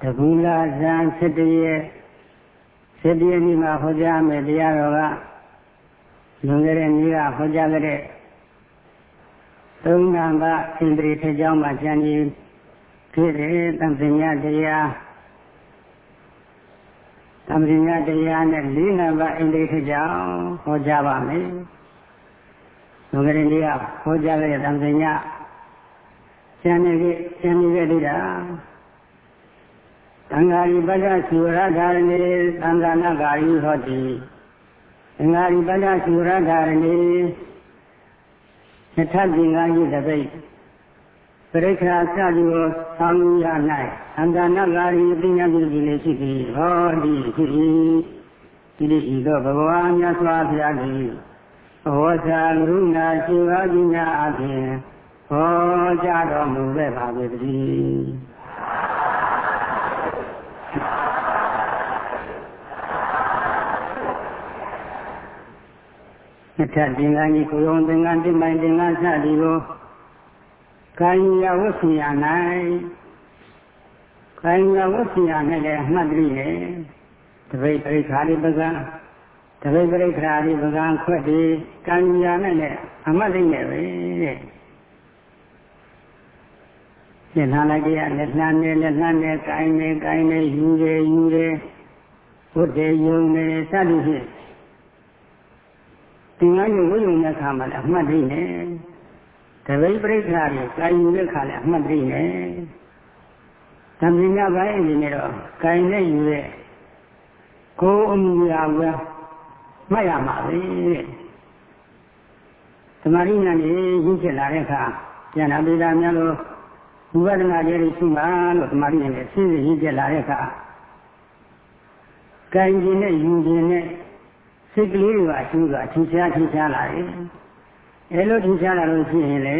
တကူလာဇန်7ရက်7ရက်နေ့မှာဟောကြားမယ်တရားတော်ကလွန်ခဲ့တဲ့နေ့ကဟောကြားခဲ့တဲ့သုံးနာကဣန္ဒြေထကြောင်းမှာကျန်နေဖြစ်တဲ့သံသညာတရားသံသညာတရားနဲ့၄နာကဣန္ဒြေထကြောင်းဟောကြားပါမယ် လွန်ခဲ့တဲ့နေ့ကဟောကြားခဲ့တဲ့သံသညာကျန်နေခဲ့ကျန်နေခဲ့သေးတာသံဃာရိပဒသုရဓာရဏေသံဃာနာဂာရိဟောတိသံဃာရိပဒသုရဓာရဏေသထပင်္ဂါယိတပိတ်ပရိက္ခာစသည်ကိုဆောင်းရ၌သံဃာနာဂာရိပညာပြုပြီးလေရှိသည်ဟောတိရှိ၏ဒီလိုဤသောဘဂဝါမြတ်စွာဘုရားသည် ဘောဇာကရုဏာရှိပါပညာအပြင်ဟောကြားတော်မူခဲ့ပါပေတည်းနှစ်ထပ်သင်္ကန်းကြီးကိုယ်ုံသင်္ကန်းတင်ပိုင်သင်္ကန်းစသည်ကိုကာယဝဝစီယ၌ကာယဝစီယ၌လည်းအမှတ်တရနဲ့တပိတ်ပရိခါရိပကံ တပိတ်ပရိခါရိပကံခွက်ဒီကာယနဲ့လည်းအမှတ်တရနဲ့ပဲတဲ့လက်လှမ်းလိုက်ကြလက်လှမ်းနဲ့လက်လှမ်းနဲ့ကိုင်းနဲ့ကိုင်းနဲ့ယူတယ်ယူတယ်ဘုဒ္ဓယုံနဲ့စသည်ဖြင့်သင်္ကန်းကိုဝိယုံတဲ့ခါမှာလည်းအမှတ်တရနဲ့တပိဋပရိက္ခာကိုကာယူတဲ့ခါလည်းအမှတ်တရနဲ့သံပညာပိုင်းအနေနဲ့တော့ကာယနဲ့ယူတဲ့ကိုယ်အမှုရာပဲ မှတ်ရမှာပဲတဲ့သမာဓိဉာဏ်ကြီးရင့်ချက်လာတဲ့အခါဉာဏ်အပိဓာများလို့ဝိပဿနာကျရိရှိမှလို့သမာဓိဉာဏ်နဲ့ရှင်းရှင်းရင့်ချက်လာတဲ့အခါကံကျင်နဲ့ယူခြင်းနဲ့စိတ်ကလေးတွေကအကျိုးကအထူးခြားထူးခြားလာတယ်အဲလိုထူးခြားလာလို့ရှိရင်လေ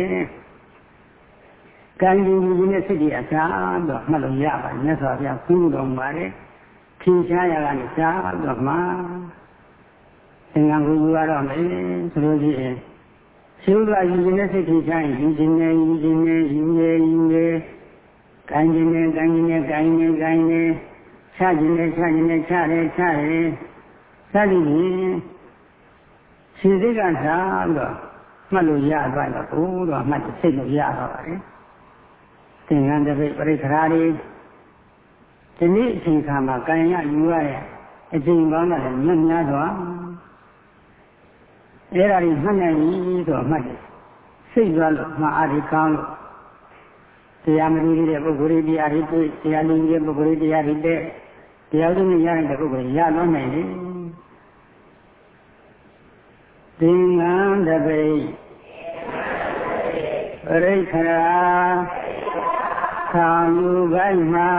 ကံကျင်ယူခြင်းနဲ့စိတ်တွေအစားတော့မှတ်လို့ရပါတယ်မြတ်စွာဘုရားကုတော်မူပါတယ်ထင်ရှားရကနေစားတော့မှ သင်္ကန်းကိုယူရတော့မယ်ဆိုလို့ရှိရင်ရှင်းသွားယူခြင်းနဲ့စိတ်ထင်ရှားရင်ယူခြင်းနဲ့ယူခြင်းနဲ့ယူရဲယူရဲကံခြင်းနဲ့ကံခြင်းနဲ့ကံခြင်းနဲ့ကံခြင်းချခြင်းနဲ့ချခြင်းနဲ့ချတယ်ချတယ်စသည်ဖြင့်ခြေစိတ်ကစားပြီးတော့မှတ်လို့ရသွားတော့ဘိုးတော့မှတ်စိတ်လို့ရတော့ပါတယ်သင်္ကန်းတစ်ပိတ်ပရိခရာတွေဒီနေ့အချိန်ခါမှာကံရယူရရဲ့အချိန်ပေါင်းတော့လည်းမြတ်များတော့ အဲ့ဒါကြီးမှတ်နိုင်ပြီဆိုတော့မှတ်တယ်စိတ်သွားလို့မှအားဒီကောင်းလို့တရားမလို့တဲ့ပုဂ္ဂိုလ်တွေတရားတွေတွေ့တရားလူတဲ့ပုဂ္ဂိုလ်တွေတရားတွေတဲ့တရားသူတွေရတဲ့ပုဂ္ဂိုလ်ရတော့နိုင်တယ်သင်္ကန်းတပိပရိခရာသာလူကိုင်းမှာ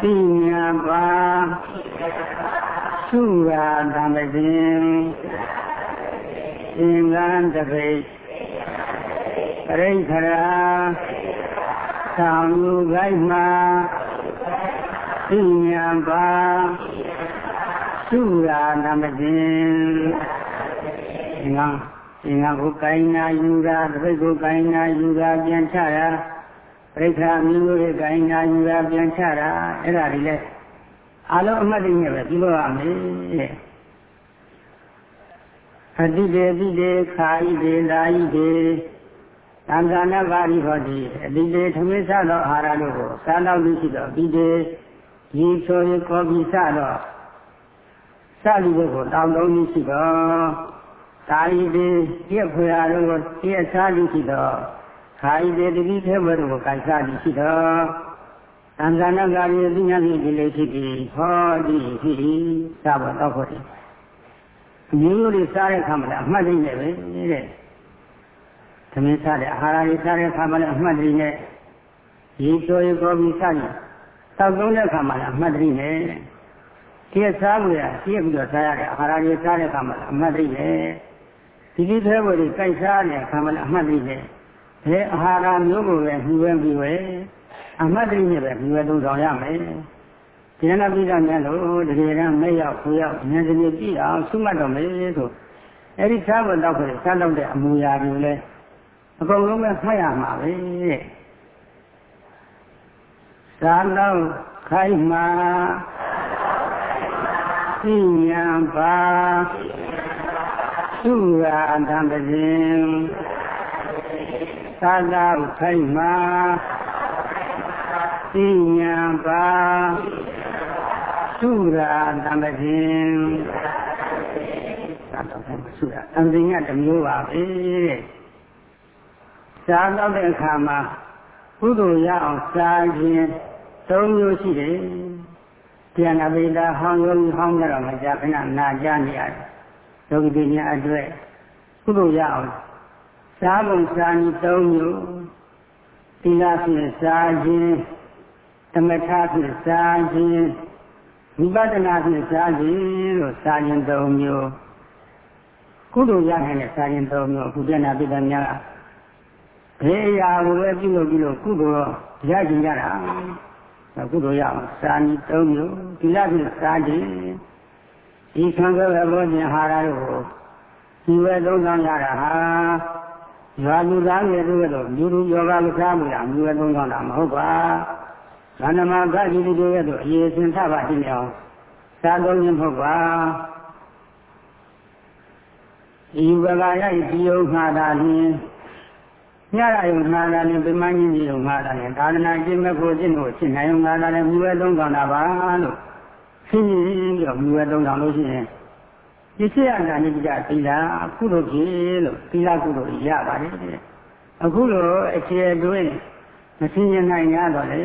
သိညာပါ သုရာဓမ္မဇင်သင်္ကန်းတပိပရိခရာသာလူကိုင်းမှာသိညာပါသုရာနမတင်ငါငါကိုကိုင်းနာယူတာတပိတ်ကိုကိုင်းနာယူတာပြန်ချတာပရိက္ခာမျိုးတွေကိုကိုင်းနာယူတာပြန်ချတာအဲ့ဒါတွေလဲ အလုံးအမှတ်တည်းပဲပြုလို့ရမယ်တဲ့အတိတေအတိတေခာဤတေလာဤတေသံဃာနာပါဠိဟောတိအတိတေသမစ္ဆသောအာဟာရတို့ကိုစားတော့လို့ရှိတော့အတိတေရေချိုရေကော်ပီစတော့စသည်တို့ကိုတောင်းတုံးရှိတော့သာရီဒီပြည့်ဖွေရာတို့ကိုပြည့်စားသည်ရှိတော့ခာရီဒီတတိထဲဘတို့ကိုကန်စားသည်ရှိတော့ သံဃာနာဂာရီပညာဖြင့်ဒီလိုရှိသည်ဟောသည်ရှိသည်စပါတော့ဖို့တယ်အမျိုးမျိုးတွေစားတဲ့ခါမှာလည်းအမှတ်သိနေပဲတဲ့သမင်းစားတဲ့အာဟာရတွေစားတဲ့ခါမှာလည်းအမှတ်သိနေရေချိုရေကောပြီးစားနေတောက်သုံးတဲ့ခါမှာလည်းအမှတ်သိနေတည့်စားလို့ရတည့်ပြီးတော့စားရတဲ့အာဟာရတွေစားတဲ့အခါမှာအမှတ်သိတယ်ဒီဒီသေးဝတွေကြိုက်စားတဲ့အခါမှာအမှတ်သိတယ်ဘယ်အာဟာရမျိုးကိုပဲနှီးဝဲပြီးဝဲ အမှတ်သိနေပဲနှီးဝဲသုံးဆောင်ရမယ်ဒီနပိဒများလို့တကယ်တမ်းမဲ့ရောက်ကိုရောက်ဉာဏ်စနစ်ကြည့်အောင်ဆုမှတ်တော့မယ်ဆိုအဲ့ဒီစားဖို့တော့ခရစားတော့တဲ့အမူအရာတွေလဲအကုန်လုံးပဲမှတ်ရမှာပဲတဲ့သာလောက်ခိုင်မာသိညာပါသူရာအတံပဇင်သာလောက်ခိုင်မာ သိညာပါသူရာအတံပဇင်သာတော့ခိုင်မာသူရာအံပဇင်ကတစ်မျိုးပါပဲတဲ့စားတော့တဲ့အခါမှာကုသိုလ်ရအောင်စားခြင်းသုံးမျိုးရှိတယ်။ပြန်အဘိဓါဟောင်းယောဂီဟောင်းကြတော့မကြခဏနာကြနေရတယ်။ယောဂီပညာအတွက်ကုသိုလ်ရအောင်စားပုံစားနည်းသုံးမျိုးသီလဖြင့်စားခြင်း သမထဖြင့်စားခြင်းဝိပဿနာဖြင့်စားခြင်းလို့စားခြင်းသုံးမျိုးကုသိုလ်ရနိုင်တဲ့စားခြင်းသုံးမျိုးအခုပြန်အဘိဓါများဘယ်အရာကိုပဲပြုလုပ်ပြီးလို့ကုသိုလ်ရကြင်ကြတာကုသိုလ်ရအောင်စာနီသုံးမျိုးဒီလဖြင့်စားခြင်းဒီခံခဲ့တဲ့ဘောဉာဟာရတို့ကိုဒီဝဲသုံးဆောင်ရတာဟာရွာလူသားတွေတို့ကတော့လူလူယောဂလူစားမှုရမြွေသုံးဆောင်တာမဟုတ်ပါ ဇန္နမကကြီးတွေကတော့အရေးစင်ထပါရှိနေအောင်စားသုံးခြင်းမဟုတ်ပါဒီဝကရည်ဒီယုံမှာတာလင်းညရယုံနာတာနဲ့ပြမင်းကြီးယုံနာတာနဲ့သာသနာ့ကျင့်မဲ့ကိုကျင့်လို့ရှင်းနိုင်ယုံနာတာနဲ့မြွေသုံးဆောင်တာပါလို့ရှင်းပြီးတော့မြွေသုံးဆောင်လို့ရှိရင်ဒီစိအနာနိကြသီလာအခုလိုဖြစ်လို့သီလာကုသိုလ်ရပါတယ်အခုလိုအခြေအတွင်းမရှင်းရနိုင်ရတော့လေ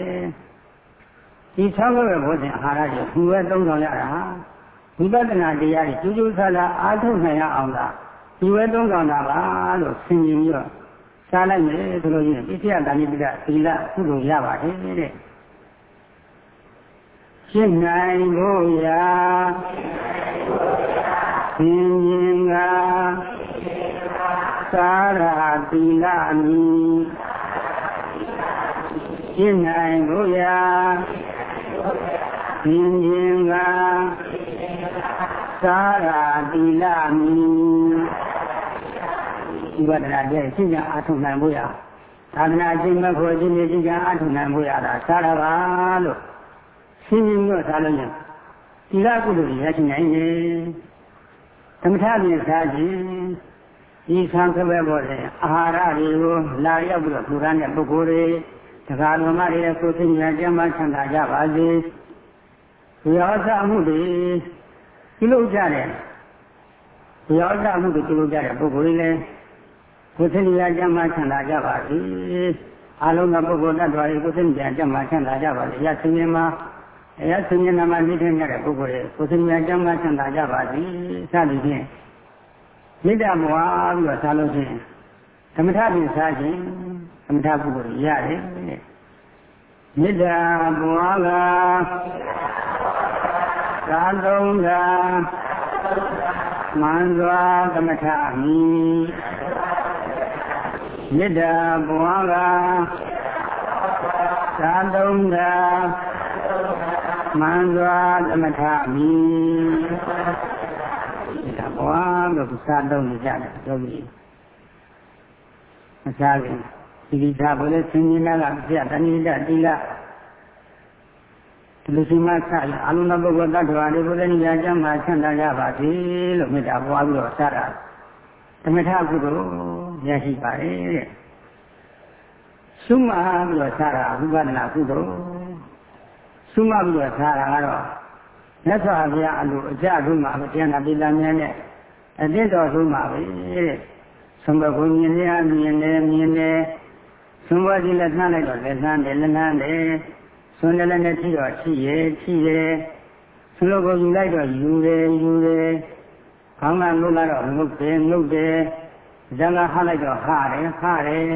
ဒီဆောင်းရဲ့ဘုရားအာဟာရကြီးမြွေသုံးဆောင်ရတာဝိပဿနာတရားကြီးကျူးကျူးဆာဆာအားထုတ်နိုင်ရအောင်လားဒီဝဲသုံးဆောင်တာပါလို့ဆင်ခြင်ပြီးတော့စားလိုက်မယ်ဆိုလို့ရှိရင်ပစ္စယတာနိပိဒသီလကုသိုလ်ရပါတယ်တဲ့ရှင်းနိုင်ဖို့ရာသင်ရင်ကသာရသီလမီရှင်းနိုင်ဖို့ရာ သင်ရင်ကသာရသီလမီဒီဝဒနာတဲ့ရှင်းကြအထုံနိုင်ဖို့ရသာသနာကျင့်မဲ့ဖို့ရှင်းနေရှင်းကြအထုံနိုင်ဖို့ရတာသာရပါလို့ရှင်းပြီးတော့သာလို့ရင်ဒီလကုသိုလ်ရရှိနိုင်တယ်သမထပြင်စားခြင်းဒီခံခပဲပေါ်တယ်အာဟာရတွေကိုလာရောက်ပြီးတော့ပူရမ်းတဲ့ပုဂ္ဂိုလ်တွေတရားတော်မတွေကိုသိဉာဏ်ကြမ်းမှချမ်းသာကြပါစေဒီ ရောစမှုတွေပြုလုပ်ကြတယ်ဒီရောစမှုတွေပြုလုပ်ကြတဲ့ပုဂ္ဂိုလ်တွေလည်းကိုယ်သိဉာဏ်ကြမ်းမှချမ်းသာကြပါစေအလုံးစုံပုဂ္ဂိုလ်တ attva တွေကိုယ်သိဉာဏ်ကြမ်းမှချမ်းသာကြပါစေရသင်္ကေမှာအရာသင်္ကေနာမှာနေထိုင်ကြတဲ့ပုဂ္ဂိုလ်တွေကိုယ်သိဉာဏ်ကြမ်းမှချမ်းသာကြပါစေစသည်ဖြင့်မေတ္တာမွားပြီးတော့စားလို့ရှိရင်သမထပြင်စားခြင်းသမထပုဂ္ဂိုလ်ရတယ်မေတ္တာဘွားက သာလုံးကမှန်စွာသမထမိမေတ္တာဘွားကသာလုံးကမှန်စွာသမထမိဘွားလို့စားတော့နေကြတယ်ပြောပြီးမစားခင်ဒီဒီသာဘယ်လဲသင်္ကြန်ကပြတဏိတတိလဒီ လိုစီမဆက်လာအလုံးစုံပုဂ္ဂိုလ်တ attva တွေဘုရားနိယကျမ်းမှာဆန္ဒကြပါစေလို့မေတ္တာပွားပြီးတော့စားတာသမထကုသိုလ်ရရှိပါတယ်တဲ့သုမပြီးတော့စားတာဝိပဿနာကုသိုလ်သုမပြီးတော့စားတာကတော့မြတ်စွာဘုရားအလိုအကြထုမှာတရားနာပိဋကမြတ်နဲ့အတိတော်ဆုံးပါပဲတဲ့သုံးဘကုမြင်ရမြင်တယ်မြင်တယ်သုံးဘကြီးလက်နှမ်းလိုက်တော့လက်နှမ်းတယ်လက်နှမ်းတယ် သုံးလည်းလည်းနဲ့ထိတော့ထိရဲ့ထိရဲ့သုံးလို့ကိုယူလိုက်တော့ယူတယ်ယူတယ်ခေါင်းကနှုတ်လိုက်တော့နှုတ်တယ်နှုတ်တယ်ဇံကဟလိုက်တော့ဟတယ်ဟတယ်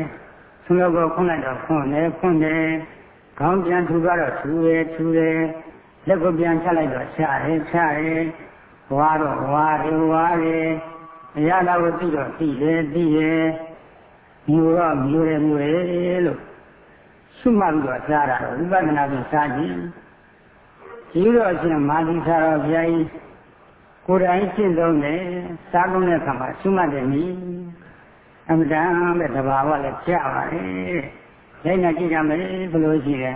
သုံးလို့ကိုခွန်းလိုက်တော့ခွန်းတယ်ခွန်းတယ်ခေါင်းပြန်ထူတော့ထူတယ်ထူတယ်လက်ကိုပြန်ချလိုက်တော့ချတယ်ချတယ်ဝါတော့ဝါတယ်ဝါတယ်အရာတော်ကိုသိတော့သိတယ်သိတယ်မြူတော့မြူတယ်မြူတယ်လို့ ရှုမှတ်ပြီးတော့စားတာတော့ဝိပဿနာဖြင့်စားခြင်းဒီတော့အရှင်မာသီသာတော်ဘုရားကြီးကိုယ်တိုင်ရှင်းသုံးတယ်စားကုန်တဲ့အခါမှာရှုမှတ်တယ်နီအမှန်တန်ပဲတဘာဝလည်းကြာပါလေလိုက်နာကြည့်ကြမယ်ဘယ်လိုရှိလဲ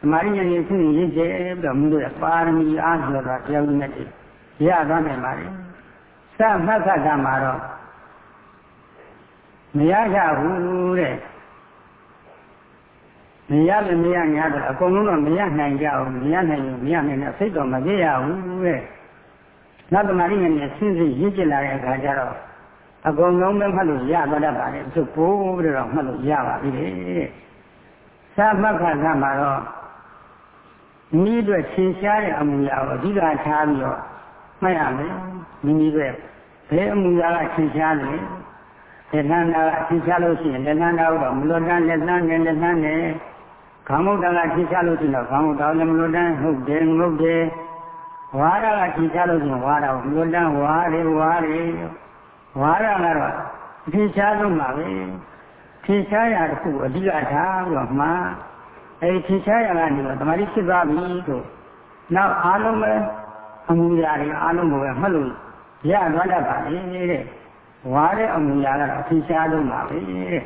သမာဓိဉာဏ်ကြီးသူ့ရည်ကျဲပြီးတော့မိတို့ရဲ့ပါရမီအားဆိုတော့တရားဥနဲ့တည်းရသွားနိုင်ပါလေစမှတ်ခတ်ကမှာတော့မရကြဘူးတဲ့ မရလည်းမရညာတော့အကုန်လုံးတော့မရနိုင်ကြဘူးမရနိုင်ရင်မရနိုင်တော့စိတ်တော့မပြည့်ရဘူးတဲ့နောက်တမာရီနဲ့ဆင်းဆင်းရင့်ကျက်လာတဲ့အခါကျတော့အကုန်လုံးပဲမှတ်လို့ရသွားတတ်ပါတယ်သူပိုးပြီးတော့မှတ်လို့ရပါပြီတဲ့သာမခါကမှာတော့မိအတွက်သင်ရှားတဲ့အမှုရာကိုအဓိကထားပြီးတော့မှတ်ရမယ်မိမိတွေဘယ်အမှုရာကသင်ရှားလဲလက်လန်းတာကသင်ရှားလို့ရှိရင်လက်လန်းတာတော့မလွတ်တန်းလက်လန်းနဲ့လက်လန်းနဲ့ ခေါင်းမုတ်တာကသင်ရှားလို့ရှိရင်တော့ခေါင်းမုတ်တာလည်းမလွတ်တန်းဟုတ်တယ်ငုတ်တယ်ဝါရကသင်ရှားလို့ရှိရင်ဝါရကိုမလွတ်တန်းဝါတယ်ဝါတယ်ဝါရကတော့အထင်ရှားဆုံးပါပဲထင်ရှားရာတစ်ခုအဓိကထားပြီးတော့မှအဲဒီထင်ရှားရာကနေတော့တမာတိဖြစ်သွားပြီဆိုနောက်အားလုံးပဲအမှုရာတွေအားလုံးကိုပဲမှတ်လို့ရသွားတတ်ပါလေတဲ့ဝါတဲ့အမှုရာကတော့ထင်ရှားဆုံးပါပဲတဲ့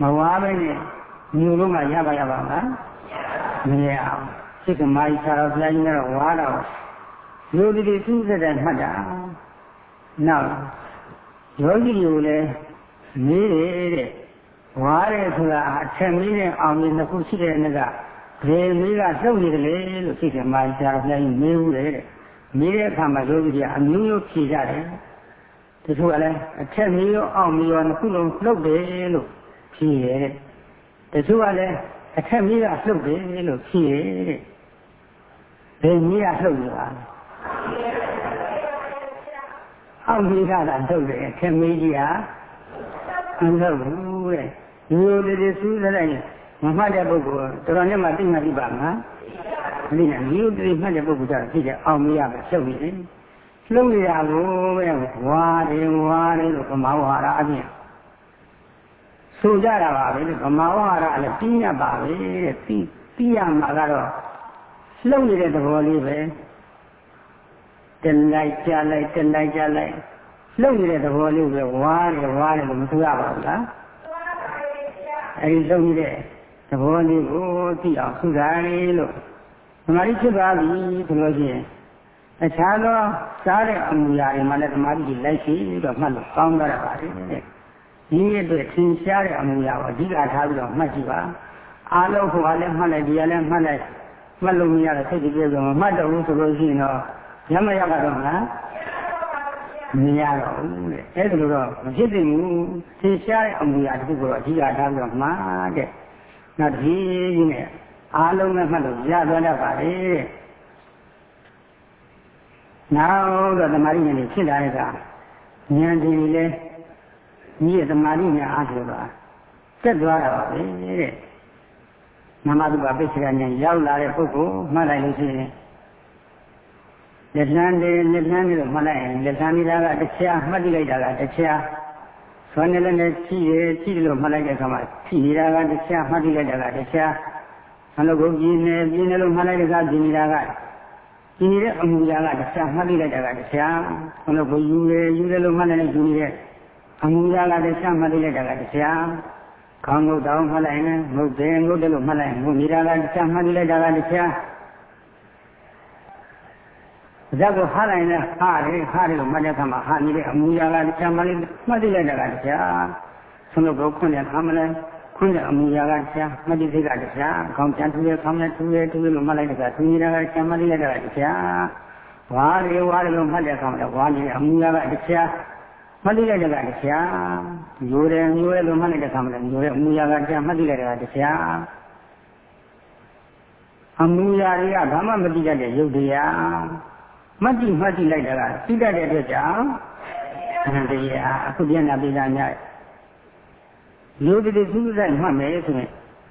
မဝါပဲနဲ့ မျိုးလုံးကရပါရပါမလားမရအောင်စိတ်ကမာကြီးဆရာတော်ဘုရားကြီးကတော့ဝါတော့လူတွေသူ့စတဲ့မှတ်တာနောက်ယောဂီတွေကိုလည်းမေးတယ်တဲ့ဝါရဲဆိုတာအထက်မီးနဲ့အောင်မြင်တစ်ခုရှိတဲ့နေ့ကဘယ်မီးကလှုပ်နေတယ်လေလို့သိတယ်မာရှာဘုရားကြီးမေးဘူးလေတဲ့မေးတဲ့အခါမှာယောဂီတွေအမျိုးမျိုးဖြေကြတယ်တချို့ကလည်းအထက်မီးရောအောင်မီးရောနှစ်ခုလုံးလှုပ်တယ်လို့ဖြေရတယ် တချို့ကလည်းအထက်မီးကလှုပ်တယ်လို့ဖြေရတယ်ဘယ်မီးကလှုပ်နေတာလဲအောက်ကြီးကသာထုတ်တယ်ခင်မကြီးဟာမထုတ်ဘူးတဲ့ဒီလိုတွေစူးစမ်းလိုက်မမှတ်တဲ့ပုဂ္ဂိုလ်တော်တော်နဲ့မှသိမှသိပါမှာမသိနဲ့ဒီလိုတွေမှတ်တဲ့ပုဂ္ဂိုလ်ကျတော့သိတယ်အောင်မရပဲထုတ်နေတယ်လှုပ်ရကိုပဲဝါတယ်ဝါတယ်လို့ဗမာဝါရအပြင် ဆိုကြတာပါပဲဗမာဝါရလည်းပြီးရပါပဲတဲ့ပြီးပြီးရမှာကတော့လှုပ်နေတဲ့သဘောလေးပဲတလိုက်ကြလိုက်တလိုက်ကြလိုက်လှုပ်နေတဲ့သဘောလေးပဲဝါးတယ်ဝါးတယ်လို့မဆိုရပါဘူးလားအဲဒီလှုပ်နေတဲ့သဘောလေးကိုသိအောင်သုသာလေးလို့သမာဓိဖြစ်သွားပြီဆိုလို့ရှိရင်အခြားသောစားတဲ့အမူအရာတွေမှလည်းသမာဓိကြီးလိုက်ရှိပြီးတော့မှတ်လို့ကောင်းကြရပါတယ် တဲ့ဒီအတွက်သင်ရှားတဲ့အမူအရာကိုအဓိကထားပြီးတော့မှတ်ကြည့်ပါအားလုံးဟိုကလည်းမှတ်လိုက်ဒီကလည်းမှတ်လိုက်မှတ်လို့မရတဲ့စိတ်ကြီးပြေဆိုမှမှတ်တော့ဘူးဆိုလို့ရှိရင်တော့ရမရပါတော့မလားမရတော့ဘူးတဲ့အဲ့ဒါလိုတော့မဖြစ်သင့်ဘူးသင်ရှားတဲ့အမူအရာတစ်ခုကိုတော့အဓိကထားပြီးတော့မှာတဲ့နောက်ဒီကြီးနဲ့အားလုံးနဲ့မှတ်လို့ရသွားတတ်ပါလေတဲ့နောက်တော့သမာဓိဉာဏ်ကြီးဖြစ်လာတဲ့အခါဉာဏ်ဒီလေ ကြီးရဲ့သမာဓိဉာဏ်အားဆိုတော့တက်သွားတာပါပဲတဲ့နမတုပပိစ္ဆရာဉာဏ်ရောက်လာတဲ့ပုဂ္ဂိုလ်မှတ်လိုက်လို့ရှိရင်လက်လန်းလေးလက်လန်းလေးလို့မှတ်လိုက်ရင်လက်လန်းလေးကတရားမှတ်လိုက်တာကတရားဆွမ်းနေလည်းနဲ့ဖြည့်ရဖြည့်လို့မှတ်လိုက်တဲ့အခါမှာဖြည့်နေတာကတရားမှတ်လိုက်တာကတရားဆန္ဒကိုပြင်းနေပြင်းနေလို့မှတ်လိုက်တဲ့အခါပြင်းနေတာကပြင်းနေတဲ့အမှုရာကတရားမှတ်လိုက်တာကတရားဆန္ဒကိုယူရယူတယ်လို့မှတ်လိုက်ယူနေတဲ့ အမှုရာကတရားမှတ်လိုက်တာကတရားခေါင်းငုတ်တောင်းမှတ်လိုက်ရင်ငုတ်တယ်ငုတ်တယ်လို့မှတ်လိုက်ငုတ်နေတာကတရားမှတ်လိုက်တာကတရားဇက်ကိုဟားလိုက်နဲ့ဟားတယ်ဟားတယ်လို့မှတ်တဲ့အခါမှာဟားနေတဲ့အမူအရာကတရားမလေးမှတ်သိလိုက်တာကတရားဆုံးလို့ခွင့်ရခမ်းမလဲခွင့်ရအမူအရာကတရားမှတ်သိစိတ်ကတရားအကောင်ပြန်ထူရခမ်းမလဲထူရထူရလို့မှတ်လိုက်တဲ့အခါထူနေတာကတရားမှတ်သိလိုက်တာကတရားဝါရီဝါရီလို့မှတ်တဲ့အခါမှာဝါရီအမူအရာကတရား မှတ်သိလိုက်တဲ့ကတရားရိုးတယ်ရိုးတယ်လို့မှတ်လိုက်တဲ့အခါမှာရိုးတယ်အမူအရာကတရားမှတ်သိလိုက်တဲ့ကတရားအမူအရာတွေကဘာမှမသိတတ်တဲ့ရုပ်တရားမှတ်ကြည့်မှတ်ကြည့်လိုက်တာကသိတတ်တဲ့အတွက်ကြောင့်အနန္တရာအခုပြန်လာပြည်သားများလူတည်းသူ့ဆိုင်မှတ်မယ်ဆိုရင်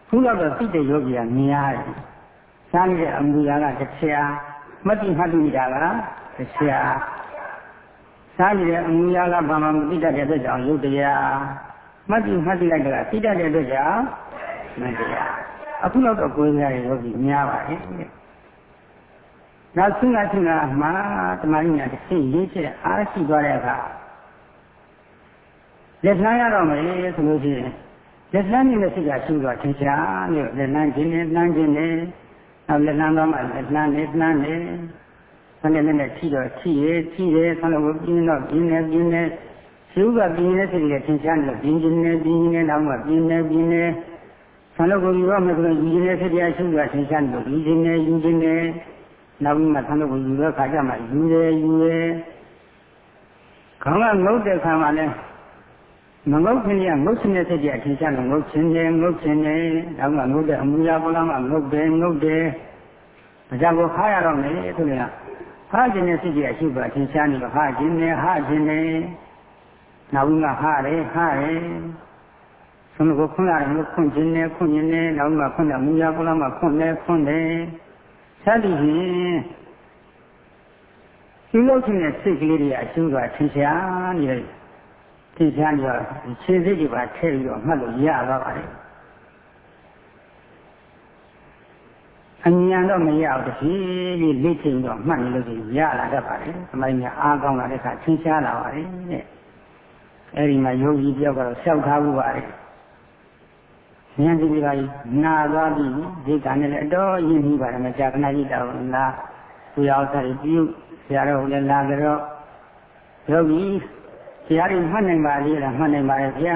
ခုတော့သိတဲ့ယောဂီကများတယ်။စားနေတဲ့အမူအရာကတရားမှတ်ကြည့်မှတ်ကြည့်တာကတရား စားနေတဲ့အမူအရာကဘာမှမသိတတ်တဲ့အတွက်ကြောင့်ယုတ်တရားမှတ်ကြည့်မှတ်ကြည့်လိုက်တာကသိတတ်တဲ့အတွက်ကြောင့်မတရားအခုတော့ကိုယ်ရတဲ့ယောဂီများပါတယ်။နောက်ဆုငါဆုငါမှာတမာရီညာတစ်ဆင့်ရေးချက်အားရှိသွားတဲ့အခါလက်လှမ်းရတော့မယ်ဆိုလို့ရှိရင်လက်လှမ်းနေတဲ့စိတ်ကရှိတော့ထင်ရှားလို့လက်လှမ်းခြင်းနဲ့လှမ်းခြင်းနဲ့နောက်လက်လှမ်းတော့မှလက်လှမ်းနဲ့လှမ်းနဲ့ ဆန်းတဲ့နဲ့ထိတော့ထိရဲထိရဲဆန်းလို့ပြင်းတော့ပြင်းနေပြင်းနေရှိုးကပြင်းနေစိတ်ကထင်ရှားလို့ပြင်းခြင်းနဲ့ပြင်းခြင်းနဲ့နောက်မှပြင်းနေပြင်းနေဆန်းလို့ကိုယူရမယ်ဆိုတော့ယူခြင်းနဲ့စိတ်ကရှိုးကထင်ရှားလို့ယူခြင်းနဲ့ယူခြင်းနဲ့နောက်ပြီးမှဆန်းလို့ကိုယူတော့ခါကြမှာယူရဲယူရဲခေါင်းကငုတ်တဲ့ခါမှာလည်းမငုတ်ခင်ကငုတ်ခြင်းနဲ့စိတ်ကအထင်ရှားလို့ငုတ်ခြင်းနဲ့ငုတ်ခြင်းနဲ့နောက်မှငုတ်တဲ့အမူအရာပေါ်လာမှငုတ်တယ်ငုတ်တယ်ဒါကြောင့်ကိုခါရတော့မယ်ဆိုရင် ဟာခြင်းနဲ့စိတ်ကအရှိပါအထင်ရှားနေတော့ဟာခြင်းနဲ့ဟာခြင်းနဲ့နောက်ပြီးမှဟာတယ်ဟာတယ်ဆုံးကိုခွန်းရတယ်လို့ခွန်းခြင်းနဲ့ခွန်းခြင်းနဲ့နောက်မှခွန်းတဲ့အမူအရာပေါ်လာမှခွန်းတယ်ခွန်းတယ်စသည်ဖြင့်ဒီလိုခြင်းနဲ့စိတ်ကလေးတွေအရှိပါအထင်ရှားနေတယ်သိချမ်းတော့ခြေစိတ်တွေပါထည့်ပြီးတော့မှတ်လို့ရတော့ပါတယ် အញ្ញံတော့မရဘူးတဖြည်းဖြည်းလက်ချိန်တော့မှတ်နေလို့ရှိရင်ရလာတတ်ပါတယ်အမိုင်းများအားကောင်းလာတဲ့အခါသင်ရှားလာပါတယ်တဲ့အဲဒီမှာယောဂီတယောက်ကတော့လျှောက်ထားဖို့ပါတယ်ဉာဏ်ဒီကကြီးနာသွားပြီဒီကံနဲ့လည်းအတော်ရင်းနှီးပါတယ်မကြာခဏကြီးတောင်းလာသူရောက်စားပြီးပြုဆရာတော်လည်းလာကြတော့ယောဂီတရားတွေမှတ်နိုင်ပါလေလားမှတ်နိုင်ပါရဲ့ဗျာ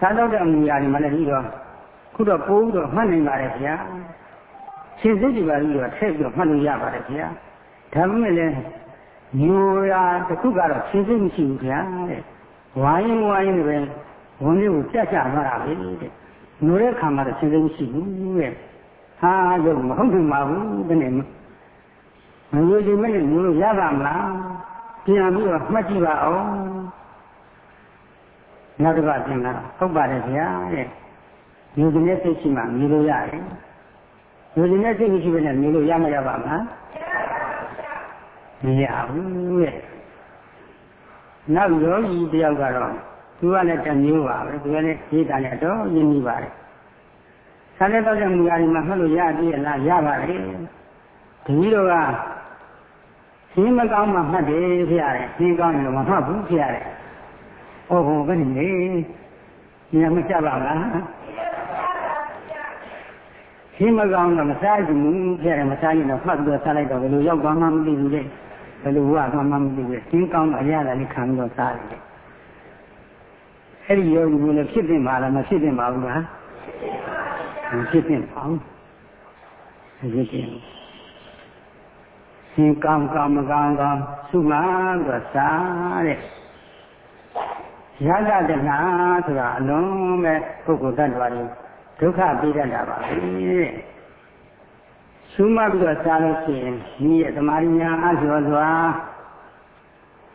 စားတော့တဲ့အမူအရာတွေမှလည်းပြီးတော့ခုတော့ပိုးပြီးတော့မှတ်နိုင်ပါရဲ့ဗျာ ရှင်းစိတ်တွေပါပြီးတော့ထည့်ပြီးတော့မှတ်လို့ရပါတယ်ဗျာဒါပေမဲ့လည်းမျိုးရာတစ်ခုကတော့ရှင်းစိတ်မရှိဘူးဗျာတဲ့ဝိုင်းဝိုင်းတွေပဲဝန်လေးကိုပြတ်ချသွားတာပဲတဲ့နိုးတဲ့ခါမှာတော့ရှင်းစိတ်မရှိဘူးတဲ့ဟာရုပ်မဟုတ်ဘူးမဟုတ်ဘူးဘယ်နဲ့မလို့ဒီမဲ့မျိုးလို့ရပါမလားပြန်ပြီးတော့မှတ်ကြည့်ပါအောင်နောက်တစ်ပတ်ပြန်လာဟုတ်ပါတယ်ဗျာတဲ့ယူခြင်းနဲ့စိတ်ရှိမှမြည်လို့ရတယ် ယူခြင်းနဲ့စိတ်မရှိဘဲနဲ့မြည်လို့ရမရပါမလားမရဘူးတဲ့နောက်ယောဂီတယောက်ကတော့သူကလည်းတမျိုးပါပဲသူကလည်းဒီတာနဲ့တော့ရင်းနှီးပါတယ်ဆန်းတဲ့တော့တဲ့မူရာဒီမှာမှတ်လို့ရသေးလားရပါတယ်ဒီလိုကရှင်းမကောင်းမှမှတ်တယ်ဖရတယ်ရှင်းကောင်းရင်တော့မမှတ်ဘူးဖရတယ်ဟောဟောဘယ်နည်းလဲညမချပါလား ရှင်းမကောင်းတော့မစားဘူးဖရတယ်မစားရင်တော့မှတ်ပြီးတော့စားလိုက်တော့ဘယ်လိုရောက်သွားမှမသိဘူးလေဘယ်လိုဝသွားမှမသိဘူးရှင်းကောင်းတော့အရသာလေးခံပြီးတော့စားတယ်အဲ့ဒီယောဂီမျိုးလည်းဖြစ်တင်ပါလားမဖြစ်တင်ပါဘူးလားမဖြစ်တင်ပါဘူးဖြစ်တင်ရှင်ကံကံမကံကံသုမတော့စားတဲ့ရတ္တတနာဆိုတာအလုံးမဲ့ပုဂ္ဂိုလ်တ attva တွေ ဒုက္ခပေးတတ်တာပါပဲတဲ့သုမပြီးတော့စားလို့ရှိရင်ဒီရဲ့သမာဓိညာအကျော်စွာ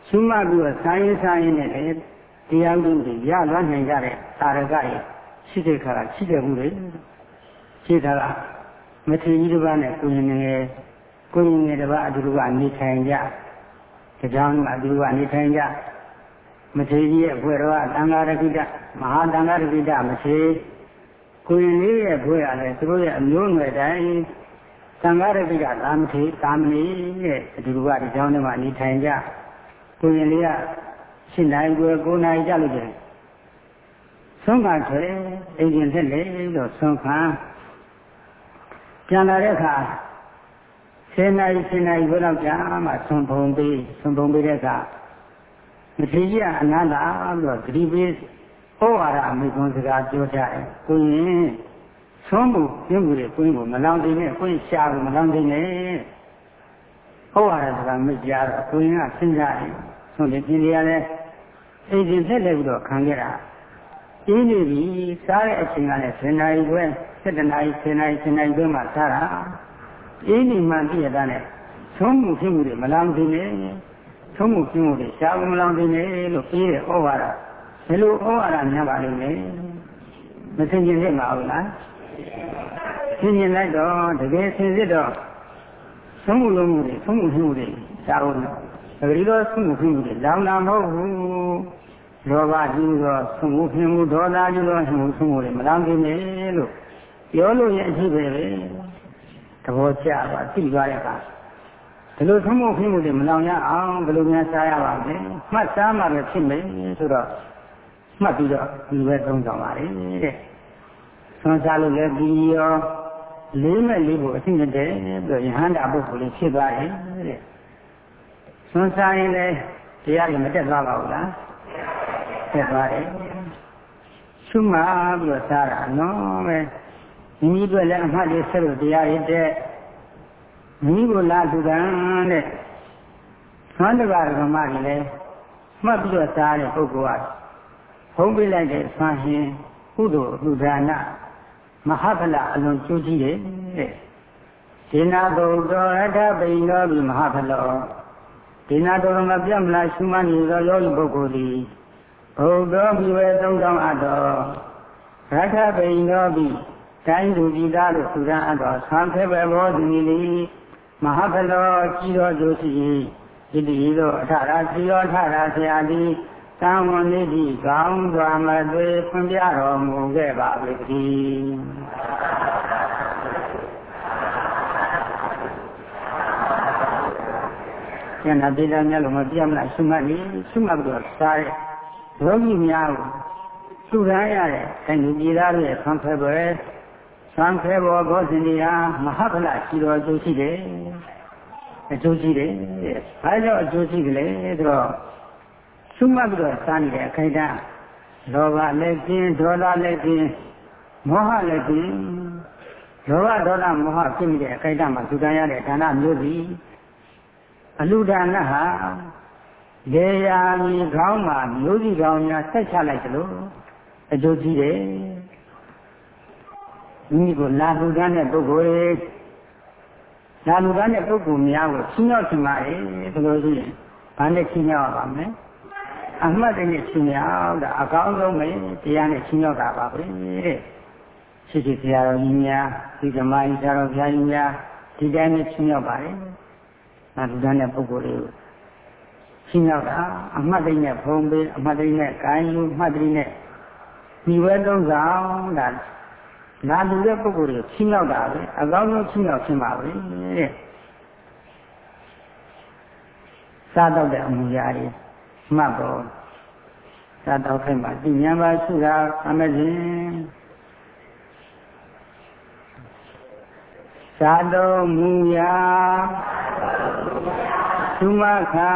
သုမပြီးတော့စားရင်စားရင်နဲ့တရားဥပဒေရသွားနိုင်ကြတဲ့သာရကရဲ့ရှိတဲ့ခါရှိတဲ့မှုတွေရှိတာကမထေရကြီးတစ်ပါးနဲ့ကိုရင်ငယ်ကိုရင်ငယ်တစ်ပါးအတူတူကနေထိုင်ကြဒီကြောင့်အတူတူကနေထိုင်ကြမထေရကြီးရဲ့ဘွယ်တော်ကတန်ဃာရခိတမဟာတန်ဃာရခိတမထေရ ကိုရင်လေးရဲ့ဘွယ်ကလည်းသူတို့ရဲ့အမျိုးအနွယ်တိုင်းတန်ဃာရခိတသာမထေသာမဏေရဲ့အတူတူကဒီကြောင့်နဲ့မှနေထိုင်ကြကိုရင်လေးကရှင်းနိုင်ွယ်9နိုင်ကြလို့တယ်ဆုံးခါထဲအိမ်ရှင်ဆက်လေလို့ဆုံးခါပြန်လာတဲ့အခါ10နာရီ10နာရီဘယ်လောက်ကြာမှဆွန်ဖုံပေးဆွန်ဖုံပေးတဲ့အခါမထေရကြီးကအနန္တာပြီးတော့ဂတိပေး ဟောဟာရအမိကွန်စကားပြောကြတယ်ကိုရင်သုံးဖို့ပြုမှုတွေကိုင်းကိုမလောင်သိနဲ့ကိုင်းရှာကိုမလောင်သိနဲ့ဟောဟာရစကားမကြားတော့ကိုရင်ကစဉ်းစားတယ်ဆုံးတယ်ပြင်ရလဲအိမ်ရှင်ဆက်လက်ပြီးတော့ခံခဲ့တာအင်းနေပြီစားတဲ့အချိန်ကလည်း10နာရီခွဲ7နာရီ10နာရီ10နာရီခွဲမှစားတာအင်းနေမှပြည့်ရတဲ့နဲ့သုံးမှုဖြစ်မှုတွေမလောင်သိနဲ့သုံးမှုဖြစ်မှုတွေရှားမလောင်သိနဲ့လို့ပြေးတဲ့ဩဝါဒ ဘယ်လိုဩဝါဒများပါလိမ့်မယ်မသိကျင်ဖြစ်မှာဟုတ်လားသိကျင်လိုက်တော့တကယ်ဆင်စစ်တော့သုံးမှုလုံးမှုတွေသုံးမှုဖြစ်မှုတွေရှားဖို့တကယ်တော့သုံးမှုဖြစ်မှုတွေလောင်တာမဟုတ်ဘူးလောဘကျူးသောသုံးမှုဖြစ်မှုဒေါသကျူးသောသုံးမှုသုံးမှုတွေမလောင်သိနဲ့လို့ပြောလို့ရအဖြစ်ပဲပဲသဘောကျပါသိသွားတဲ့အခါဒီလိုသုံးမှုဖြစ်မှုတွေမလောင်ရအောင်ဘယ်လိုများစားရပါမလဲမှတ်စားမှပဲဖြစ်မယ်ဆိုတော့ မှတ်ပြီးတော့ဒီပဲသုံးဆောင်ပါလေတဲ့ဆွမ်းစားလို့လည်းပြီးရောလေးမဲ့လေးကိုအသိနဲ့တဲ့ပြီးတော့ယဟန္တာပုဂ္ဂိုလ်လေးဖြစ်သွားတယ်တဲ့ဆွမ်းစားရင်လည်းတရားလည်းမတက်သွားပါဘူးလားတက်သွားတယ်ဆုမပြီးတော့စားတာနော်ပဲမိမိတို့လည်းအမှတ်လေးဆက်လို့တရားရတဲ့မိမိကိုလာလူကံတဲ့သံတကာဓမ္မတွေလည်းမှတ်ပြီးတော့စားတဲ့ပုဂ္ဂိုလ်က ဖုံးပေးလိုက်တဲ့ဆံရှင်ကုသိုလ်လူဒါနမဟာဖလအလွန်ကျိုးကြီးတယ်တဲ့ဒေနာဘုဒ္ဓရထပိန်တော်ပြီမဟာဖလောဒေနာတော်မပြတ်မလားရှုမှတ်နေသောယောဂီပုဂ္ဂိုလ်သည်ဘုဒ္ဓပြီဝဲသုံးတောင်းအပ်တော်ရထပိန်တော်ပြီတိုင်းသူပြည်သားတို့သူရန်အပ်တော်သံဖေဘဘောသူနီလီမဟာဖလောကြီးတော်ကျိုးရှိဣတိသောအထရာစီရောထရာဆရာသည် တံဝန်နိတိကောင်းစွာမသွေဖွင့်ပြတော်မူခဲ့ပါ၏တည်းကျန်တဲ့ပြည်သားများလုံးမပြတ်မလားရှုမှတ်နေရှုမှတ်ပြီးတော့စားတဲ့ယောဂီများကိုသူရန်ရတဲ့တိုင်းပြည်သားတွေဆံဖဲပွဲဆံဖဲဘောဘောဇင်ဒီဟာမဟာဖလရှိတော်ကျိုးရှိတယ်အကျိုးရှိတယ်။ဘာကြောင့်အကျိုးရှိကြလဲဆိုတော့ ရှုမှတ်ပြီးတော့စားနေတဲ့အခိုက်အတန့်လောဘလည်းကျင်းဒေါသလည်းကျင်းမောဟလည်းကျင်းလောဘဒေါသမောဟဖြစ်မိတဲ့အခိုက်အတန့်မှာသုတန်ရတဲ့ဒါနမျိုးစီအလူဒါနဟာလေယာမီခေါင်းမှာမျိုးစီကောင်းများဆက်ချလိုက်သလိုအကျိုးကြီးတယ်မိမိကိုလာလူဒါနတဲ့ပုဂ္ဂိုလ်နာလူသားနဲ့ပုဂ္ဂိုလ်များကိုချင်းရောက်ချင်ပါလေဒီလိုဆိုရင်ဘာနဲ့ချင်းရောက်ပါမလဲ အမှတ်တည်းနဲ့ချင်းရောက်တာအကောင်းဆုံးပဲတရားနဲ့ချင်းရောက်တာပါပဲတဲ့ရှိရှိဆရာတော်ကြီးများဒီဓမ္မကြီးဆရာတော်ဘုရားကြီးများဒီတိုင်းနဲ့ချင်းရောက်ပါလေနာလူသားနဲ့ပုဂ္ဂိုလ်တွေကိုချင်းရောက်တာအမှတ်တည်းနဲ့ဖုံးပေးအမှတ်တည်းနဲ့ကိုင်းယူအမှတ်တည်းနဲ့ဒီဝဲသုံးဆောင်တာနာလူတဲ့ပုဂ္ဂိုလ်တွေချင်းရောက်တာပဲအကောင်းဆုံးချင်းရောက်ခြင်းပါပဲတဲ့စားတော့တဲ့အမှုရာတွေ မှတ်တော့စားတော့ခိုင်းပါဒီဉာဏ်ပါရှိတာအမခြင်းစားတော့မူရာသုမခာ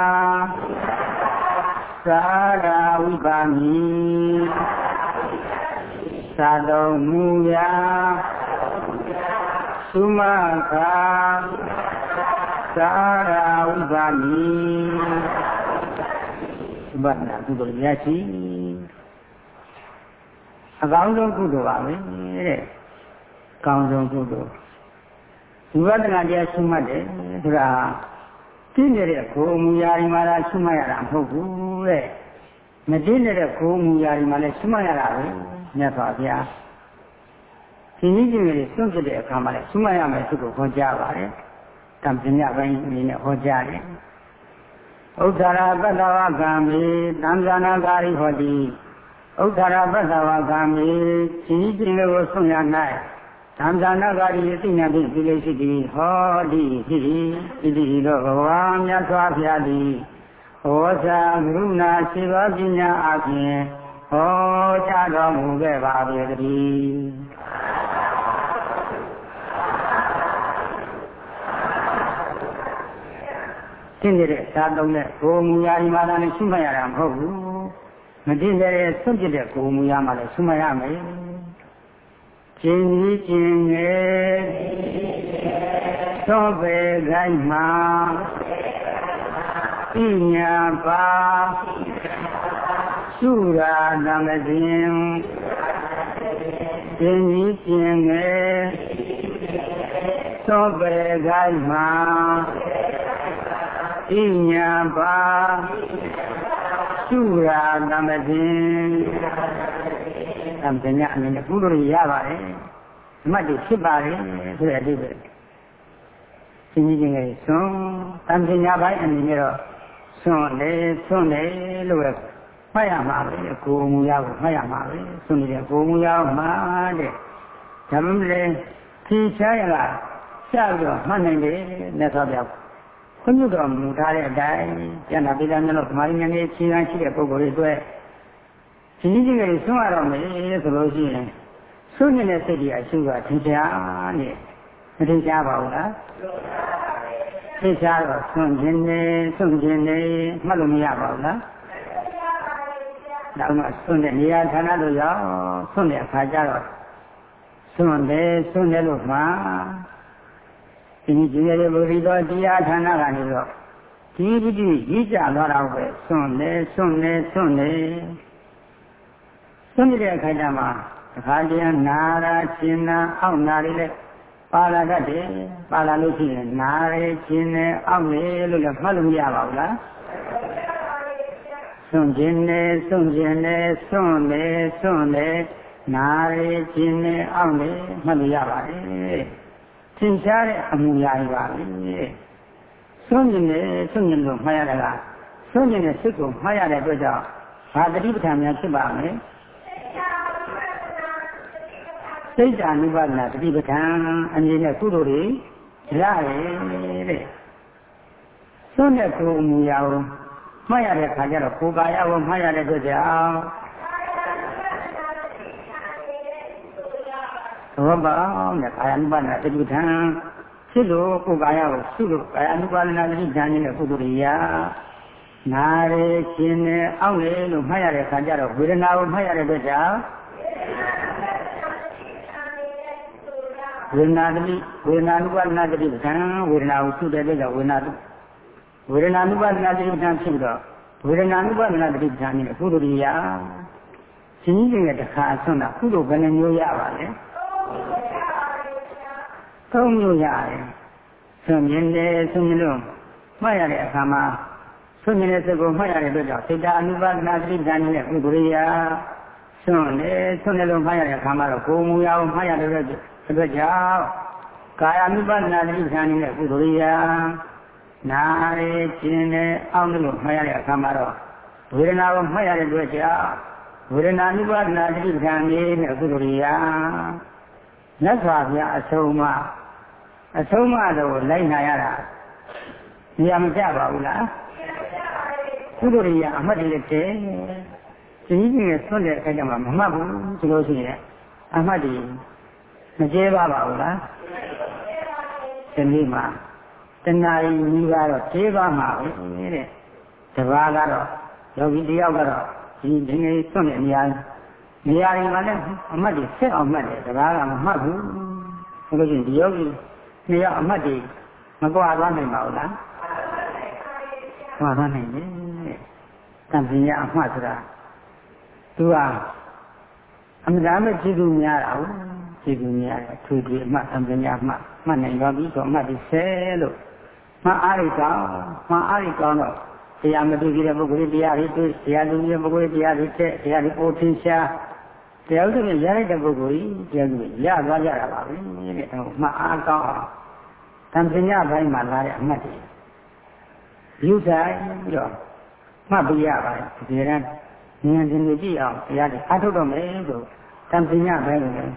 သာရာဝိပါမိသာတော်မူရာသုမခာသာရာဝိပါမိ ဘာနာကုသိုလ်များရှိအကောင်းဆုံးကုသိုလ်ပါပဲတဲ့ကောင်းဆုံးကုသိုလ်ဝိပဿနာတရားရှိမှတ်တယ်ဆိုတာသိနေတဲ့ကိုယ်မူရာဒီမှာလားရှိမှတ်ရတာမဟုတ်ဘူးတဲ့မသိနေတဲ့ကိုယ်မူရာဒီမှာလည်းရှိမှတ်ရတာပဲမြတ်စွာဘုရားဒီနည်းကျင့်တွေစွန့်ပြတဲ့အခါမှာလည်းရှိမှတ်ရမယ်သူကိုဟောကြားပါတယ်တံပညာပိုင်းအနေနဲ့ဟောကြားတယ် ဥဒ္ဓရာပတ္တဝကံမေသံဃာနာကာရိဟောတိဥဒ္ဓရာပတ္တဝကံမေဒီနည်းကျင့်ကိုဆွံ့ရ၌သံဃာနာကာရိအသိဉာဏ်ဖြင့်ဒီလေးရှိသည်ဟောတိဟိဟိတိသောဘဝမြတ်စွာဘုရားသည်ဟောစာကရုဏာရှိပါပညာအပြင်ဟောကြားတော်မူခဲ့ပါပေတည်း ရှင်းနေတဲ့သာသုံးတဲ့ကိုမူရာဒီမှာလည်းရှုမှတ်ရတာမဟုတ်ဘူးမတည်တဲ့ဆွန့်ပြတဲ့ကိုမူရာမှာလည်းရှုမှတ်ရမယ်ကျင်ကြီးကျင်ငယ်သောပေခိုင်းမှာပညာပါသုရာသမဇင်ကျင်ကြီးကျင်ငယ်သောပေခိုင်းမှာ ဣညာပါသုရာသမဇင်သမဇင်ညအနေနဲ့ကုသိုလ်ရပါတယ်ဓမ္မတွေဖြစ်ပါတယ်ဆိုတဲ့အတိတ်ပဲရှင်ကြီးချင်းကြီးသွန်သမဇင်ညပိုင်းအနေနဲ့တော့သွန်လေသွန်လေလို့ပဲမှတ်ရမှာပဲကိုယ်မူရကိုမှတ်ရမှာပဲသွန်နေတဲ့ကိုယ်မူရမှာတဲ့ဒါမှမဟုတ်ဖြေချရတာစပြီးတော့မှတ်နိုင်တယ်နဲ့ဆိုပြ ခွင့်ပြုတော်မူထားတဲ့အတိုင်းကျန်တာပြည်သားမျိုးလို့ဓမ္မရင်းဉာဏ်ကြီးချင်းရှိတဲ့ပုဂ္ဂိုလ်တွေအတွက်ဒီနည်းကြီးကလေးဆုံးရတော့မယ်ဆိုလို့ရှိရင်ဆုံးနေတဲ့စိတ်ကြီးအရှုကထင်ရှားနေမထင်ရှားပါဘူးလားထင်ရှားတော့ဆုံးခြင်းနဲ့ဆုံးခြင်းနဲ့မှတ်လို့မရပါဘူးလားနောက်မှဆုံးတဲ့နေရာဌာနတို့ရောက်ဆုံးတဲ့အခါကျတော့ဆုံးတယ်ဆုံးတယ်လို့မှာ ဒီနည်းကြီးရဲ့ဘုရားတရားဌာနကနေတော့ဒီဒီဒီကြီးကြသွားတော့ပဲဆုံးတယ်ဆုံးတယ်ဆုံးတယ်ဆုံးနေတဲ့အခါကျမှတခါတည်းနာရာရှင်နာအောက်နာတွေလည်းပါလာတတ်တယ်ပါလာလို့ရှိရင်နာရဲရှင်နဲ့အောက်နေလို့လည်းမှတ်လို့မရပါဘူးလားစွန့်ခြင်းနဲ့စွန့်ခြင်းနဲ့စွန့်နေစွန့်နေနာရဲခြင်းနဲ့အောက်နေမှတ်လို့ရပါတယ် သင်ရှားတဲ့အမှုရာကြီးပါပဲစွန့်ခြင်းနဲ့စွန့်ခြင်းလို့မှတ်ရတာကစွန့်ခြင်းနဲ့စိတ်ကိုမှတ်ရတဲ့အတွက်ကြောင့်ဘာတတိပဋ္ဌာန်များဖြစ်ပါမလဲစိတ်ဓာနုပါဒနာတတိပဋ္ဌာန်အနေနဲ့ကုသိုလ်တွေရတယ်တဲ့သွန်းတဲ့ကိုယ်မူရာကိုမှတ်ရတဲ့ခါကျတော့ကိုယ်ကာယကိုမှတ်ရတဲ့အတွက်ကြောင့် သောပါအောင်တဲ့ကာယ ानु ပါဒနာတတိပဋ္ဌာန်ဖြစ်လို့ကိုယ်ကာယကိုစုလို့ကာယ ानु ပါဒနာတတိပဋ္ဌာန်နဲ့ကုသိုလ်တွေရနာရဲရှင်နဲ့အောက်လေလို့မှတ်ရတဲ့ခါကျတော့ဝေဒနာကိုမှတ်ရတဲ့အတွက်ကြောင့်ဝေဒနာတိဝေဒနာနုပါဒနာတိပဋ္ဌာန်ဝေဒနာကိုသုတဲ့ကြောင့်ဝေဒနာတုဝေဒနာနုပါဒနာတိပဋ္ဌာန်ဖြစ်တော့ဝေဒနာနုပါဒနာတိပဋ္ဌာန်နဲ့ကုသိုလ်ရာရှင်ကြီးတဲ့တစ်ခါအဆွမ်းတာကုသိုလ်ဘယ်နှမျိုးရပါလဲ သုံးမျိုးရတယ်ဆွမြင်တယ်ဆွမြင်လို့မှတ်ရတဲ့အခါမှာဆွမြင်တဲ့စိတ်ကိုမှတ်ရတဲ့အတွက်ကြောင့်စိတ်ဓာအနုပါဒနာတိပဋ္ဌာန်နဲ့ကုသိုလ်ရာဆွန်တယ်ဆွတယ်လို့မှတ်ရတဲ့အခါမှာတော့ကိုယ်မူရာကိုမှတ်ရတဲ့အတွက်အတွက်ကြောင့်ကာယ ानु ပါဒနာတိပ္ပံနေတဲ့ကုသိုလ်ရာနာရဲခြင်းနဲ့အောင်းလို့မှတ်ရတဲ့အခါမှာတော့ဝေဒနာကိုမှတ်ရတဲ့အတွက်ကြောင့်ဝေဒနာ ानु ပါဒနာတိပ္ပံနေတဲ့ကုသိုလ်ရာ မြတ်စွာဘုရားအဆုံးအမအဆုံးအမတော့လိုက်နာရတာဉာဏ်မကြပါဘူးလားကုသိုလ်ရာအမှတ်တည်းတည်းဒီကြီးနဲ့ဆွတ်တဲ့အခါကျမှမမှတ်ဘူးဆိုလို့ရှိရင်အမှတ်တည်းမကျဲပါပါဘူးလားဒီနေ့မှာတဏှာကြီးကြီးကတော့ကျဲပါမှာပဲတဲ့တပါးကတော့ယောဂီတယောက်ကတော့ဒီဒီငယ်စွန့်နေနေရာ နေရာတွေမှာလည်းအမှတ်တွေဆက်အောင်မှတ်တယ်တပါးကမမှတ်ဘူးဆိုလို့ရှိရင်ဒီယောဂီနှစ်ယောက်အမှတ်တွေမကွာသွားနိုင်ပါဘူးလားကွာသွားနိုင်တယ်တန်ပညာအမှတ်ဆိုတာသူကအမှန်တမ်းပဲကြည့်လို့များတာဟုတ်ကျေသူများအထွေထွေအမှတ်အပညာမှတ်မှတ်နိုင်ပါပြီဆိုအမှတ်ဒီဆဲလို့မှအားရကောင်းမှအားရကောင်းတော့တရားမတူကြတဲ့ပုဂ္ဂိုလ်တရားတွေတွေ့တရားလူကြီးပုဂ္ဂိုလ်တရားတွေတဲ့တရားတွေပေါ်ထင်ရှား တရားဥဒ္ဒေရလိုက်တဲ့ပုဂ္ဂိုလ်ကြီးတရားလူရသွားကြတာပါပဲတဲ့ဟိုမှအားကောင်းအောင်တန်ပညာဘိုင်းမှာလာတဲ့အမှတ်တွေယူဆိုင်ပြီးတော့မှတ်ပြရပါတယ်ဒီကနေ့ဉာဏ်ရှင်ကြည့်အောင်တရားတွေအားထုတ်တော့မယ်ဆိုတန်ပညာဘိုင်းကို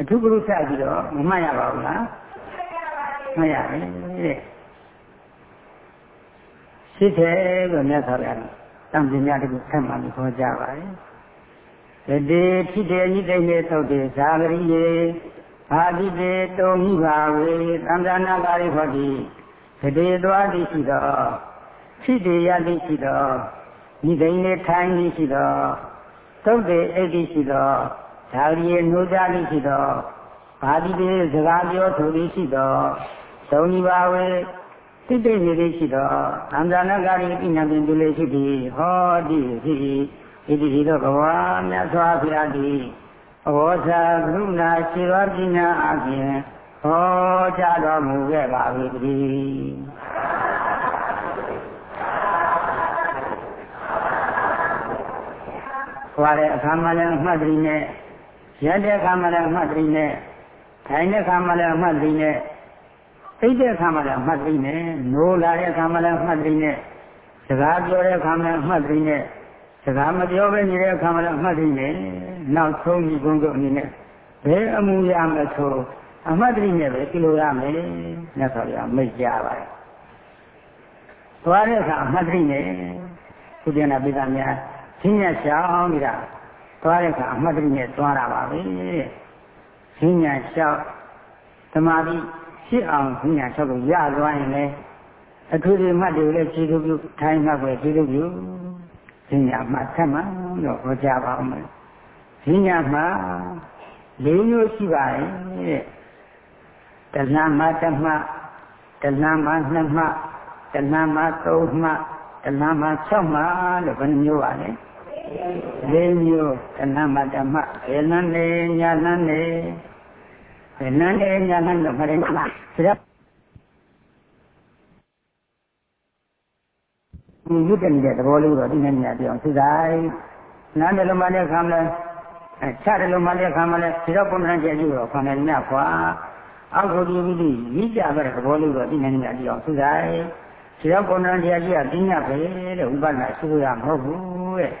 အထုကရုစပြီးတော့မမှတ်ရပါဘူးလားမှတ်ရတယ်တဲ့ရှိတယ်လို့မြတ်စွာဘုရားတံပညာတခုဆက်မှပြီးခေါ်ကြပါတယ် တတိဖြစ်တယ်ညိတိတ်နေသုတ်တယ်ဇာဂရိယေအာတိတေတုံမိပါဝေသံဃာနာပါရိဟောတိတတိသွားတိရှိသောဖြစ်တယ်ရတိရှိသောညိတိတ်နေထိုင်တိရှိသောသုတ်တယ်အိတ်တိရှိသောဒါရီနှိုးကြလိရှိသောဘာတိတေစကားပြောဆိုလိရှိသောသုံးဤပါဝေတိတိနေလိရှိသောသံဃာနဂရီပညာပင်သူလေးရှိသည်ဟောတိရှိ ဣတိဟိသောဘဝမြတ်စွာဘုရားသည်ဘောဇာကရုဏာရှိသောပညာအပြင်ဟောကြားတော်မူခဲ့ပါ၏တည်းဟောတဲ့အခါမှလည်းအမှတ်တရနဲ့ရက်တဲ့အခါမှလည်းအမှတ်တရနဲ့ထိုင်တဲ့အခါမှလည်းအမှတ်တရနဲ့သိတဲ့အခါမှလည်းအမှတ်တရနဲ့နိုးလာတဲ့အခါမှလည်းအမှတ်တရနဲ့စကားပြောတဲ့အခါမှလည်းအမှတ်တရနဲ့ စကားမပြောဘဲနေတဲ့အခါမှလည်းအမှတ်တရနဲ့နောက်ဆုံးဒီကုန်းကုန်းအနေနဲ့ဘယ်အမှုရမဆိုအမှတ်တရနဲ့ပဲကြည့်လို့ရမယ်မြတ်စွာဘုရားမိတ်ကြပါတယ်သွားတဲ့အခါအမှတ်တရနဲ့ဘုရားနာပိသများရှင်းရရှောင်းနေတာသွားတဲ့အခါအမှတ်တရနဲ့သွားတာပါပဲတဲ့ဈဉ္ညာလျှောက်သမာဓိရှိအောင်ဈဉ္ညာလျှောက်လို့ရသွားရင်လည်းအထူးဒီမှတ်တွေလည်းခြေထုတ်ပြုထိုင်းမှတ်ပဲခြေထုတ်ပြု ဈဉ္ညာမှတ်ဆက်မှတော့ဟောကြားပါဦးမယ်ဈဉ္ညာမှလေးမျိုးရှိပါတယ်တဲ့တဏှာမှတမှတဏှာမှနှစ်မှတဏှာမှသုံးမှတဏှာမှ6မှလို့ဘယ်နှမျိုးပါလဲလေးမျိုးတဏှာမှတမှဘယ်နှနဲ့ညာနှနဲ့ဘယ်နှနဲ့ညာနှလို့မရင်ပါ ဒါဒီရုပ်တနေတဲ့သဘောလေးတော့ဒီနေ့ညပြောင်းသူတိုင်းနားတယ်လို့မှလည်းခံလဲအဲချတယ်လို့မှလည်းခံမလဲဒီတော့ပုံမှန်ကြည့်လို့ခံတယ်ညခွာအောက်ကိုဒီပြီးပြီးရည်ကြပဲသဘောလေးတော့ဒီနေ့ညပြောင်းသူတိုင်းဒီတော့ပုံမှန်တရားကြီးကပြညာပဲတဲ့ဥပဒနာရှိဖို့ရမဟုတ်ဘူးတဲ့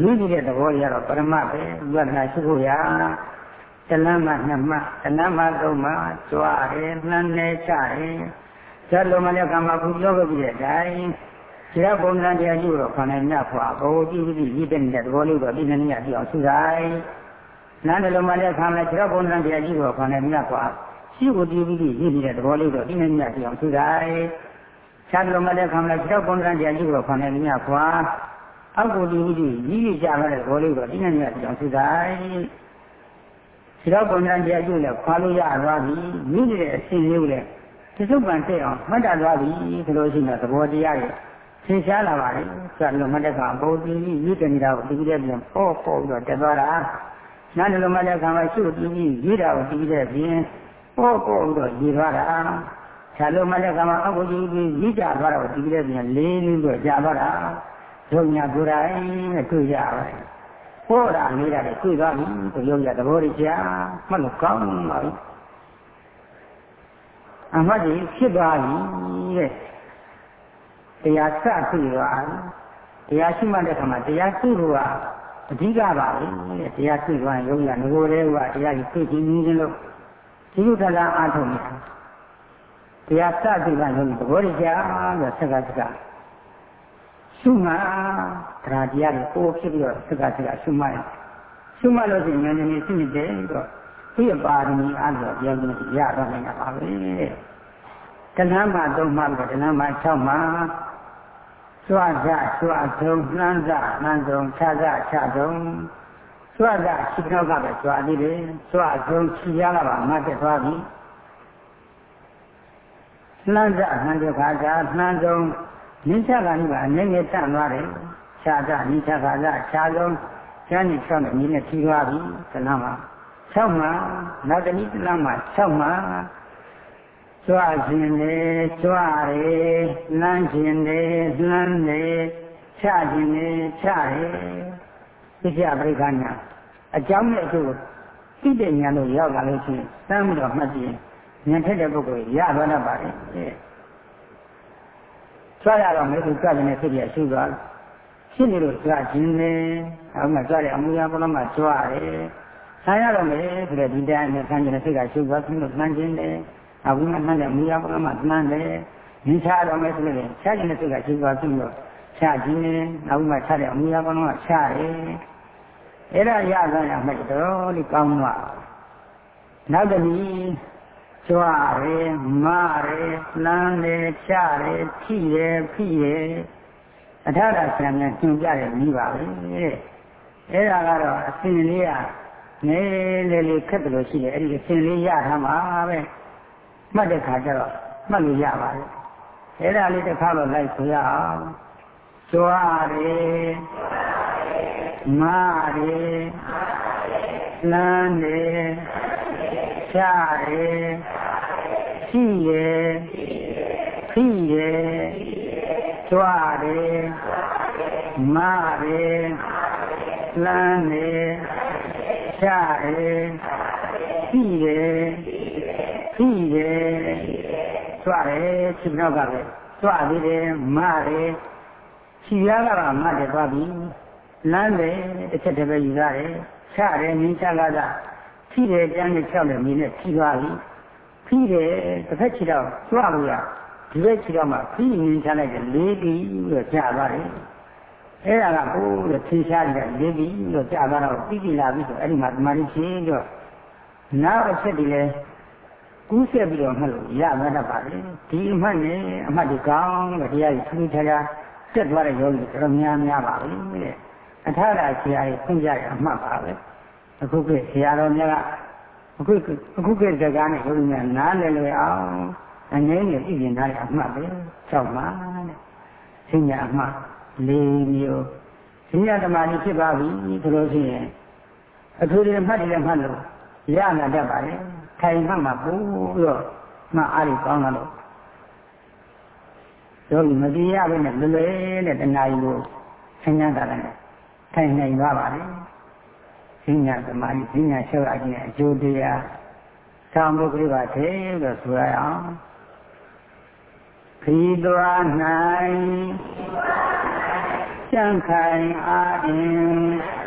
လူကြီးတဲ့သဘောကြီးကတော့ပရမပဲဥပဒနာရှိဖို့ရတလမ်းမှနှစ်မှတလမ်းမှသုံးမှကြွားတယ်နှမ်းနေချတယ်ဇတ်လုံးမလည်းကမ္မခုပြောခဲ့ပြီးတဲ့အတိုင်း ဒီတော့ပုံစံတရားကြီးတော့ခန္ဓာညဖွာဘောကြည့်ပြီးရည်တဲ့တဲ့သဘောလေးတော့ဒီနေ့ညပြအောင်ဆုတိုင်းနန်းတယ်လုံးမလည်းခံလဲဒီတော့ပုံစံတရားကြီးတော့ခန္ဓာညဖွာရှိကိုတည်ပြီးရည်နေတဲ့သဘောလေးတော့ဒီနေ့ညပြအောင်ဆုတိုင်းခြားလုံးမလည်းခံလဲဒီတော့ပုံစံတရားကြီးတော့ခန္ဓာညဖွာအောက်ကိုတည်ပြီးရည်ရည်ကြလာတဲ့သဘောလေးတော့ဒီနေ့ညပြအောင်ဆုတိုင်းဒီတော့ပုံစံတရားကြီးလည်းခွာလို့ရသွားပြီမြည်နေတဲ့အစဉ်လေးကိုလည်းသစ္စုပ္ပန်တဲ့အောင်မှတ်တတ်သွားပြီဆိုလို့ရှိရင်သဘောတရားရဲ့ သင်ရှားလာပါလေ။ဆက်လုံးမတက်ကဘုံတိကြီးရည်တနေတာကိုတည်တဲ့ပြင်ပေါ်ပေါ်ပြီးတော့တက်သွားတာ။နားလုံးမတက်ကမှရှုတည်ကြီးရည်တာကိုတည်တဲ့ပြင်ပေါ်ပေါ်ပြီးတော့ရည်သွားတာ။ဆက်လုံးမတက်ကမှအဘုကြီးကြီးရည်ကြသွားတာကိုတည်တဲ့ပြင်လေးလေးတော့ကြာသွားတာ။ဒုညာကိုယ်တိုင်နဲ့တွေ့ရပါတယ်။ပေါ်တာနေတာလည်းတွေ့သွားပြီ။ဒီရုပ်ရသဘောကြီးကြာမှတ်လို့ကောင်းပါပြီ။အမှတ်ကြီးဖြစ်သွားပြီတဲ့။ တရားစပြီပါတရားရှိမှတဲ့ခါမှာတရားရှိဖို့ကအဓိကပါပဲတရားရှိသွားရင်ရုပ်ရငကိုယ်လေးကတရားကြီးသိချင်းကြီးချင်းလို့ဒီလိုတရားအားထုတ်နေတာတရားစပြီကရုပ်သဘောရကြလို့ဆက်ကဆက်ကရှုမှတရားတရားတွေပို့ဖြစ်ပြီးတော့ဆက်ကဆက်ကရှုမှတယ်ရှုမှလို့ရှိရင်ဉာဏ်ဉာဏ်ရှိနေတယ်ပြီးတော့သူ့ရဲ့ပါရမီအားလို့ပြောင်းပြီးရတော့နိုင်တာပါပဲတဏှာမှာသုံးမှပြီးတော့တဏှာမှာ၆မှာ စွာကြစွာဆုံးနှမ်းစနှမ်းဆုံးခြားစခြားဆုံးစွာကြရှိတော့ကပဲစွာသေးတယ်စွာဆုံးခြီရလာပါမှတ်တက်သွားပြီနှမ်းစနှမ်းတဲ့ခါကျနှမ်းဆုံးနိစ္စကနိဗ္ဗာန်အနေနဲ့တန်သွားတယ်ခြားစနိစ္စကစခြားဆုံးကျမ်းနေ၆နဲ့နည်းနဲ့ထီသွားပြီသနာမှာ၆မှာနောက်တနည်းသနာမှာ၆မှာ ကြွခြင်းလေကြွရဲလမ်းခြင်းလေလမ်းလေချခြင်းလေချရဲသိကြပရိက္ခဏအကြောင်းနဲ့အကျိုးသိတဲ့ဉာဏ်လို့ရောက်လာလို့ရှိရင်သမ်းပြီးတော့မှတ်ကြည့်ဉာဏ်ထက်တဲ့ပုဂ္ဂိုလ်ရသွားတတ်ပါတယ်ကြွရတော့မယ်သူကြွခြင်းနဲ့သိရရှိသွားဖြစ်နေလို့ကြွခြင်းလေအခုမှကြွတဲ့အမှုရာဘုရားမှာကြွရဲဆံရတော့မယ်ဆိုတဲ့ဒီတိုင်းနဲ့ဆံခြင်းနဲ့စိတ်ကရှိသွားပြီးတော့ဆံခြင်းလေ အခုမှမှတ်တယ်မူရပကမမှန်တယ်မြင်ချတော့မယ်ဆိုလို့ချခြင်းတဲ့စိတ်ကရှိသွားပြီးတော့ချခြင်းနဲ့နောက်မှချတယ်မူရပကမချတယ်အဲ့ဒါရသွားရမှတ်တော့ဒီကောင်းသွားနောက်တနည်းကြွရဲမာရဲလမ်းရဲချရဲထိရဲဖိရဲအထာရဆံနဲ့သင်ကြတယ်ပြီးပါပဲတဲ့အဲ့ဒါကတော့အစဉ်လေးကနည်းလေးလေးခက်တယ်လို့ရှိတယ်အဲ့ဒီအစဉ်လေးရထားမှာပဲ မှတ်တဲ့ခါကျတော့မှတ်လို့ရပါတယ်အဲ့ဒါလေးတစ်ခါတော့လိုက်ဆိုရအောင်ကြွားတယ်မာတယ်လမ်းတယ်ချတယ်ရှိရယ်ဖိရယ်ကြွားတယ်မာတယ်လမ်းတယ်ချတယ်ရှိရ ယ်ရှိတယ်ကြွတယ်ခြေနောက်ကပဲကြွသေးတယ်မတယ်ခြေရကကမတယ်သွားပြီလမ်းတယ်တစ်ချက်တည်းပဲယူရတယ်ချတယ်မြင်းချကသာဖြီးတယ်ကျန်းနဲ့ချောက်တယ်မြင်းနဲ့ဖြီးသွားပြီဖြီးတယ်တစ်ဖက်ခြေတော့ကြွလို့ရဒီဘက်ခြေတော့မှဖြီးမြင်းချလိုက်တယ်လေးပြီးတော့ကြာသွားတယ်အဲ့ဒါကဟိုးတဲ့ထင်ရှားတယ်လေးပြီးတော့ကြာသွားတော့ပြီးပြီလာပြီဆိုအဲ့ဒီမှာတမာရီချင်းတော့နောက်အချက်တွေလည်း ကူးဆက်ပြီးတော့မှတ်လို့ရမှာတတ်ပါလေဒီအမှတ်နဲ့အမှတ်ဒီကောင်းတဲ့တရားကြီးသူချာချာတက်သွားတဲ့ယောဂီတော်များများပါပဲတဲ့အထာရဆရာကြီးဖွင့်ကြရအမှတ်ပါပဲအခုကဆရာတော်များကအခုအခုကစကားနဲ့ယောဂီများနားလည်လွယ်အောင်အငြင်းနဲ့ပြည်ပြင်ထားတဲ့အမှတ်ပဲ၆မှာတဲ့ဆင်းရဲအမှတ်၄မျိုးဆင်းရဲဓမ္မကြီးဖြစ်ပါပြီဆိုလို့ရှိရင်အထူးတွေမှတ်တယ်မှတ်လို့ရလာတတ်ပါလေ ထိုင်မှတ်မှာပို့ပြီးတော့မှအားရကောင်းလာလို့ယောဂီမတရားပဲနဲ့လွယ်လွယ်နဲ့တဏှာကြီးကိုဆင်းရဲတာလည်းထိုင်နိုင်ပါပါလေဆင်းရဲဓမ္မကြီးဆင်းရဲရှောက်အခြင်းအကျိုးတရားသံဃုကရိပါသေးလို့ဆိုရအောင်ခီးသွား၌ကြံခိုင်အားအင်း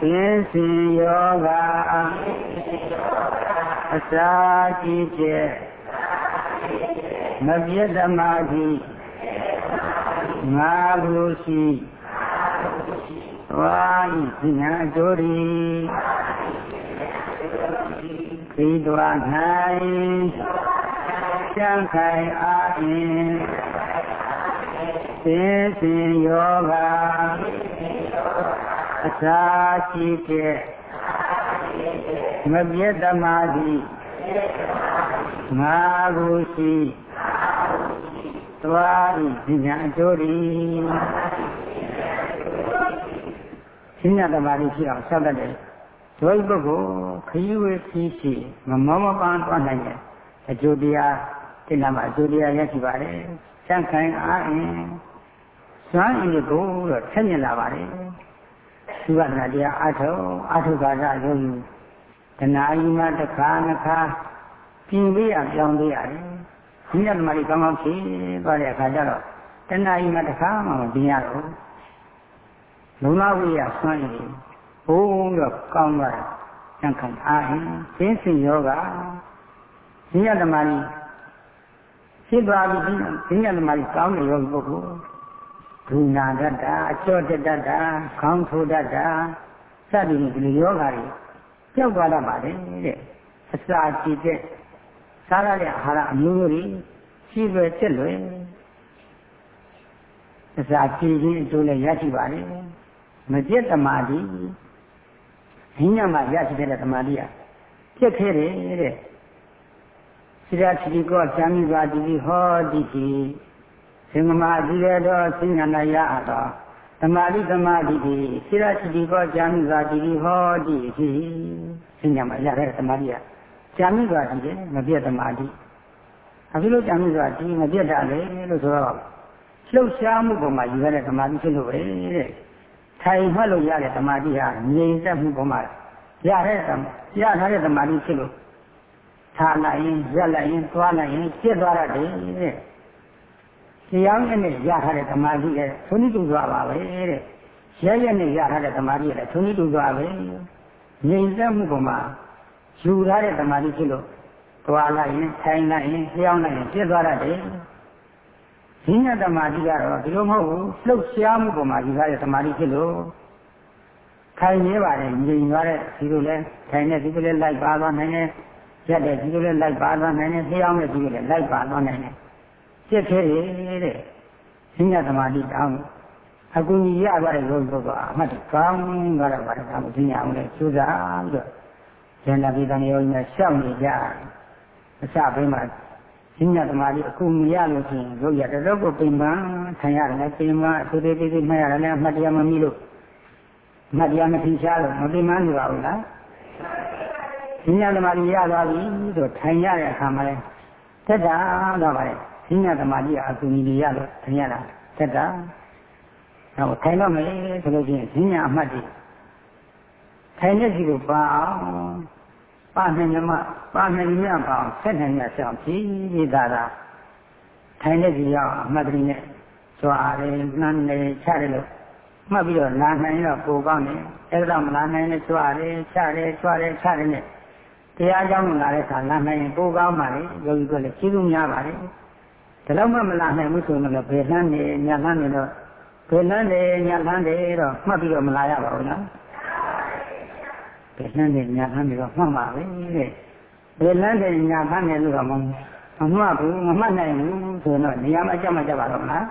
ပြင်းစင်ယောဂအစာကြည့်ချက်မပြတ်သမာဓိငါလူရှိဝါဤဉာဏ်ကြိုးရီဒီတွား၌ချမ်းခိုင်အားဖြင့်သိစဉ်ယောဂ အစာရှိတဲ့မပြတ်သမာဓိငါကိုရှိသွားဤဉာဏ်အကျိုးဤရှင်းရသမာဓိဖြစ်အောင်ဆက်တတ်တယ်ဒုပုဂ္ဂိုလ်ခရီးဝေးခီးရှိမမောမပန်းသွားနိုင်တယ်အကျိုးတရားတိဏ္ဍမှာအကျိုးတရားရရှိပါတယ်စံခိုင်အားအင်းစွမ်းအင်းကိုတော့ဆက်မြင်လာပါတယ် သုဝနာတရားအထုအထုကာသယောဂီတဏှာကြီးမှတစ်ခါနှစ်ခါပြင်ပေးရပြောင်းပေးရတယ်။ဒီနေ့မှဒီကောင်းကောင်းဖြစ်သွားတဲ့အခါကျတော့တဏှာကြီးမှတစ်ခါမှမပြင်ရတော့လုံလဝိရဆွမ်းရင်ဘုံတော့ကောင်းသွားတယ်။သံခံအားဟင်းရှင်းစင်ယောဂဒီနေ့မှဒီဖြစ်သွားပြီဒီနေ့မှဒီကောင်းတဲ့ယောဂီပုဂ္ဂိုလ် ဒုနာတတ်တာအကျော်တက်တတ်တာခေါင်းထိုးတတ်တာစသည်ဖြင့်ဒီလိုယောဂါတွေကြောက်သွားတတ်ပါတယ်တဲ့အစာကြည့်တဲ့စားရတဲ့အာဟာရအမျိုးမျိုးတွေရှိပဲတက်လွယ်အစာကြည့်ခြင်းအကျိုးလည်းရရှိပါတယ်မပြတ်တမာတိဟင်းညမှာရရှိတဲ့တမာတိကပြက်ခဲတယ်တဲ့စိရတိကောဇာမိပါတိဟောတိတိ သင်္ကမာတိရတော်စိဉ္နရအတော်သမာဓိသမာဓိတိစိရတိကောဇာမိပါတိဟောတိတိစိဉ္နမှာရတဲ့သမာဓိကဇာမိပါတိမပြတ်သမာဓိအခုလို့ဇာမိဆိုတာဒီမပြတ်တာလေလို့ဆိုတော့လှုပ်ရှားမှုပုံမှာယူရတဲ့သမာဓိဖြစ်လို့ပဲတဲ့ထိုင်မှတ်လို့ရတဲ့သမာဓိဟာငြိမ်သက်မှုပုံမှာရတဲ့ရထားတဲ့သမာဓိဖြစ်လို့ထားလိုက်ရင်ရက်လိုက်ရင်သွားလိုက်ရင်ပြစ်သွားရတယ်တဲ့ တရားနဲ့ရထားတဲ့သမာဓိလည်းသုနိတုသွားပါပဲတဲ့ရရက်နဲ့ရထားတဲ့သမာဓိလည်းသုနိတုသွားပဲငြိမ်သက်မှုပုံမှာယူထားတဲ့သမာဓိဖြစ်လို့သွားလိုက်ရင်ထိုင်လိုက်ရင်လျှောင်းလိုက်ရင်ပြစ်သွားရတယ်ဈဉ္သမာဓိကတော့ဒီလိုမဟုတ်ဘူးလှုပ်ရှားမှုပုံမှာယူထားတဲ့သမာဓိဖြစ်လို့ထိုင်နေပါတယ်ငြိမ်သွားတဲ့ဒီလိုလဲထိုင်နေဒီလိုလဲလိုက်ပါသွားနိုင်တယ်ရက်တဲ့ဒီလိုလဲလိုက်ပါသွားနိုင်တယ်လျှောင်းတဲ့ဒီလိုလဲလိုက်ပါသွားနိုင်တယ် ပြစ်သေးတယ်တဲ့ဈဉ္သမာဓိတောင်းအကူကြီးရသွားတဲ့ဘုရားကအမှတ်ကောင်းသွားတော့ပါတယ်ဒါမှဈဉ္အောင်လဲကျူးစားပြီးတော့ဇန္နာပိတန်ယောညာရှောက်နေကြအစပိုင်းမှာဈဉ္သမာဓိအကူမရလို့ရှိရင်ရုပ်ရတော့ကိုပင်ပန်းခံရတယ်ပင်ပန်းအထူးသေးသေးမှတ်ရတယ်လည်းအမှတ်တရားမမိလို့မှတ်တရားမထင်ရှားလို့မပင်ပန်းနေပါဘူးလားဈဉ္သမာဓိရသွားပြီဆိုထိုင်ရတဲ့အခါမှာလဲတက်တာတော့ပါလေ ဈဉ္သမာဓိကအကူကြီးရလို့ထိုင်ရတာတက်တာတော့ထိုင်တော့မယ်ဆိုလို့ရှိရင်ဈဉ္အမှတ်တွေထိုင်တဲ့စီကိုပါအောင်ပါနိုင်မြမပါနိုင်မြပါအောင်ဆက်နိုင်ရဆောင်ဖြည်းဖြည်းသာသာထိုင်တဲ့စီရောက်အမှတ်တရနဲ့ကြွားတယ်နှမ်းတယ်ချတယ်လို့မှတ်ပြီးတော့လာနိုင်တော့ပိုကောင်းတယ်အဲ့ဒါမလာနိုင်နဲ့ကြွားတယ်ချတယ်ကြွားတယ်ချတယ်နဲ့တရားကြောင်းလာတဲ့အခါလာနိုင်ရင်ပိုကောင်းပါလေယောဂီကလည်းကျေးဇူးများပါလေ ဒါတော့မှမလာနိုင်ဘူးဆိုရင်လည်းဘယ်လှမ်းနေညာလှမ်းနေတော့ဘယ်လန်းတယ်ညာလန်းတယ်တော့မှတ်ပြီးတော့မလာရပါဘူးနော်ဘယ်လန်းတယ်ညာလန်းတယ်တော့မှတ်ပါပဲတဲ့ဘယ်လန်းတယ်ညာလန်းတယ်လို့တော့မမမှတ်ဘူးမမှတ်နိုင်ဘူးဆိုတော့နေရာမှာကြောက်မှကြောက်ပါတော့မလား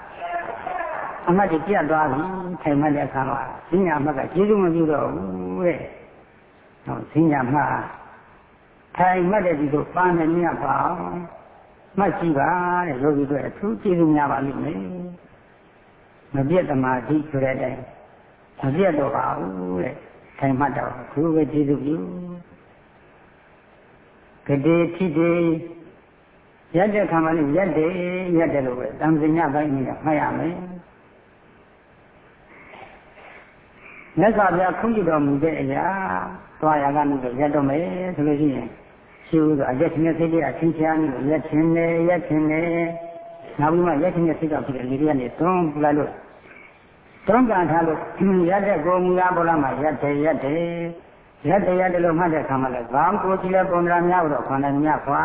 အမှတ်ကြီးပြတ်သွားပြီထိုင်မှတ်တဲ့အခါမှာဈဉ္ညာမှတ်ကကျေးဇူးမပြုတော့ဘူးတဲ့ဟောဈဉ္ညာမှတ်ထိုင်မှတ်တဲ့ဒီကိုပန်းနေမြတ်ပါ မှတ်ကြည့်ပါတဲ့ယောဂီတို့အထူးကျေးဇူးများပါလိမ့်မယ်မပြတ်သမာဓိဆိုတဲ့အတိုင်းမပြတ်တော့ပါဘူးတဲ့ထိုင်မှတ်တော့ခုပဲကျေးဇူးပြုကတိထိတိရက်တဲ့ခံမှလည်းရက်တယ်ရက်တယ်လို့ပဲတံပညာပိုင်းကြီးကမှတ်ရမယ်မြတ်စွာဘုရားခွင့်ပြုတော်မူတဲ့အရာသွားရကနေရက်တော့မယ်ဆိုလို့ရှိရင် ရှိဦးဆိုအရက်ချင်းနဲ့စိတ်ကအချင်းချာနေလို့ရက်ချင်းနဲ့ရက်ချင်းနဲ့နောက်ပြီးမှရက်ချင်းနဲ့စိတ်ကဖြစ်တဲ့လေတွေကနေသွန်းပလိုက်လို့သွန်းကန်ထားလို့ရက်တဲ့ကိုမူရပေါ်လာမှရက်တယ်ရက်တယ်ရက်တယ်ရက်တယ်လို့မှတ်တဲ့အခါမှာလည်းဘာကိုကြည့်လဲပုံဒရာများတော့ခန္ဓာများခွာ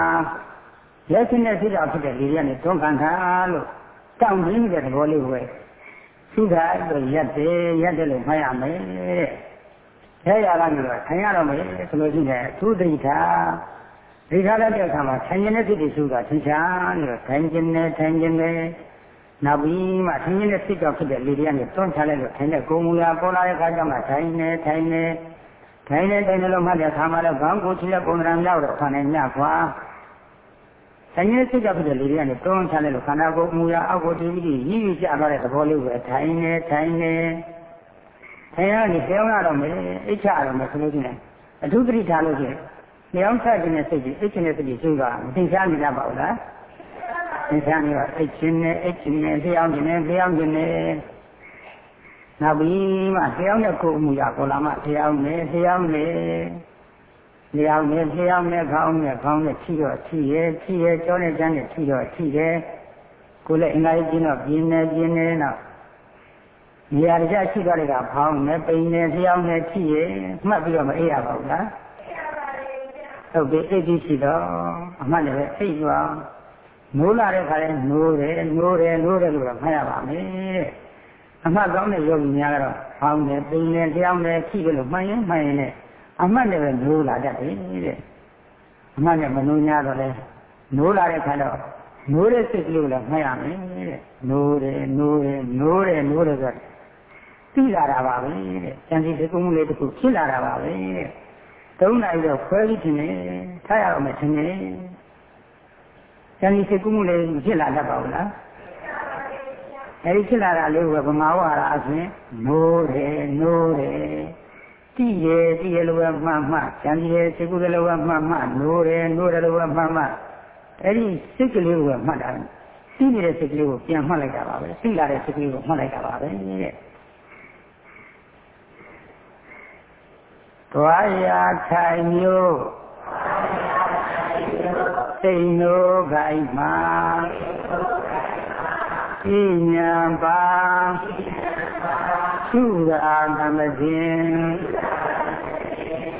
ရက်ချင်းနဲ့စိတ်ကဖြစ်တဲ့လေတွေကနေသွန်းကန်ထားလို့တောင်းပြီးတဲ့သဘောလေးကိုပဲသုဒ္ဓလို့ရက်တယ်ရက်တယ်လို့မှတ်ရမယ်တဲ့။အဲရကနေတော့ထိုင်ရတော့မယ်ဆိုလို့ရှိရင်သုဒိဋ္ဌာ ဒီခါတဲ့အခါမှာထိုင်ခြင်းနဲ့စိတ်တွေစုတာသင်္ချာလို့ထိုင်ခြင်းနဲ့ထိုင်ခြင်းနဲ့နောက်ပြီးမှထိုင်ခြင်းနဲ့စိတ်ကဖြစ်တဲ့လေတွေကနေတွန်းချလိုက်လို့ထိုင်တဲ့ကိုယ်မူရာပေါ်လာတဲ့အခါကျမှထိုင်နေထိုင်နေထိုင်နေထိုင်နေလို့မှတ်တဲ့အခါမှာတော့ဘာကိုချီတဲ့ပုံစံရောက်တော့ခန္ဓာညခွာထိုင်ခြင်းစိတ်ကဖြစ်တဲ့လေတွေကနေတွန်းချလိုက်လို့ခန္ဓာကိုယ်မူရာအောက်ကိုတည်ပြီးရည်ရည်ကျသွားတဲ့သဘောလေးပဲထိုင်နေထိုင်နေထိုင်ရနေပြောင်းရတော့မယ်အိတ်ချရတော့မယ်ဆိုလို့ရှိရင်အထူးသတိထားလို့ရှိရင် လျောင်းချခြင်းနဲ့စိတ်ကြီးအိတ်ခြင်းနဲ့စိတ်ကြီးကျိုးတာမသိချာနေကြပါဘူးလားသိချာနေတော့အိတ်ခြင်းနဲ့အိတ်ခြင်းနဲ့လျောင်းခြင်းနဲ့လျောင်းခြင်းနဲ့နောက်ပြီးမှလျောင်းတဲ့ကိုယ်အမှုရပေါ်လာမှလျောင်းနဲ့လျောင်းနဲ့လျောင်းနဲ့လျောင်းနဲ့ခေါင်းနဲ့ခေါင်းနဲ့ဖြီးတော့ဖြီးရဲ့ဖြီးရဲ့ကြောနဲ့ကျန်းနဲ့ဖြီးတော့ဖြီးရဲ့ကိုယ်လည်းအင်္ဂါကြီးကျင်းတော့ပြင်းနေပြင်းနေတော့နေရာတကျရှိသွားတဲ့ကဖောင်းနဲ့ပိန်နဲ့လျောင်းနဲ့ဖြီးရဲ့မှတ်ပြီးတော့မအေးရပါဘူးလား ဟုတ်ပြီအိတ်ကြီးရှိတော့အမှန်တည်းပဲအိတ်သွားနိုးလာတဲ့ခါလဲနိုးတယ်နိုးတယ်နိုးတယ်လို့တော့မှတ်ရပါမယ်တဲ့အမှတ်ကောင်းတဲ့ယောဂီများကတော့ဖောင်းတယ်ပိန်တယ်လျောင်းတယ်ဖြီးတယ်လို့မှန်ရင်မှန်ရင်လည်းအမှတ်နဲ့ပဲနိုးလာတတ်တယ်တဲ့အမှတ်နဲ့မနိုး냐တော့လဲနိုးလာတဲ့ခါတော့နိုးတဲ့စိတ်ကလေးကိုလည်းမှတ်ရမယ်တဲ့နိုးတယ်နိုးတယ်နိုးတယ်နိုးတယ်ဆိုတော့သိလာတာပါပဲတဲ့ဉာဏ်စီတကုမှုလေးတစ်ခုဖြစ်လာတာပါပဲတဲ့ သုံးနိုင်တော့ခွဲပြီးထင်တယ်ထားရအောင်မယ်ထင်တယ်ဉာဏ်စီတကုမှုလေးဖြစ်လာတတ်ပါဘူးလားအဲဒီဖြစ်လာတာလေးကဗမာဝါဒအပြင်နိုးတယ်နိုးတယ်တိရဲ့တိရဲ့လိုပဲမှတ်မှတ်ဉာဏ်စီရဲ့စိတ်ကူးတဲ့လိုပဲမှတ်မှတ်နိုးတယ်နိုးတယ်လိုပဲမှတ်မှတ်အဲဒီစိတ်ကလေးကိုမှတ်တာသိနေတဲ့စိတ်ကလေးကိုပြန်မှတ်လိုက်တာပါပဲသိလာတဲ့စိတ်ကလေးကိုမှတ်လိုက်တာပါပဲတဲ့ သွားရာထိုင်မျိုးစိတ်နိုးခိုင်မှာဣညာပါသုရာသမခြင်း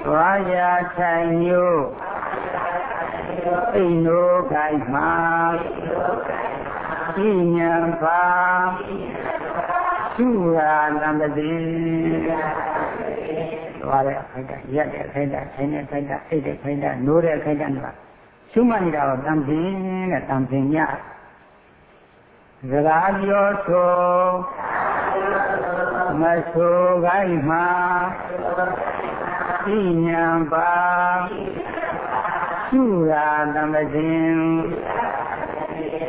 သွားရာထိုင်မျိုးစိတ်နိုးခိုင်မှာဣညာပါ သုရာသမခြင်းသွားတဲ့ခိုက်တာရက်တဲ့ခိုက်တာထိုင်တဲ့ခိုက်တာအိတ်တဲ့ခိုက်တာနိုးတဲ့ခိုက်တာကရှုမှတ်နေတာကတန်ပင်တဲ့တန်ပင်ညစကားပြောဆိုမဆိုခိုင်းမှာသိညာပါရှုရာတမခြင်း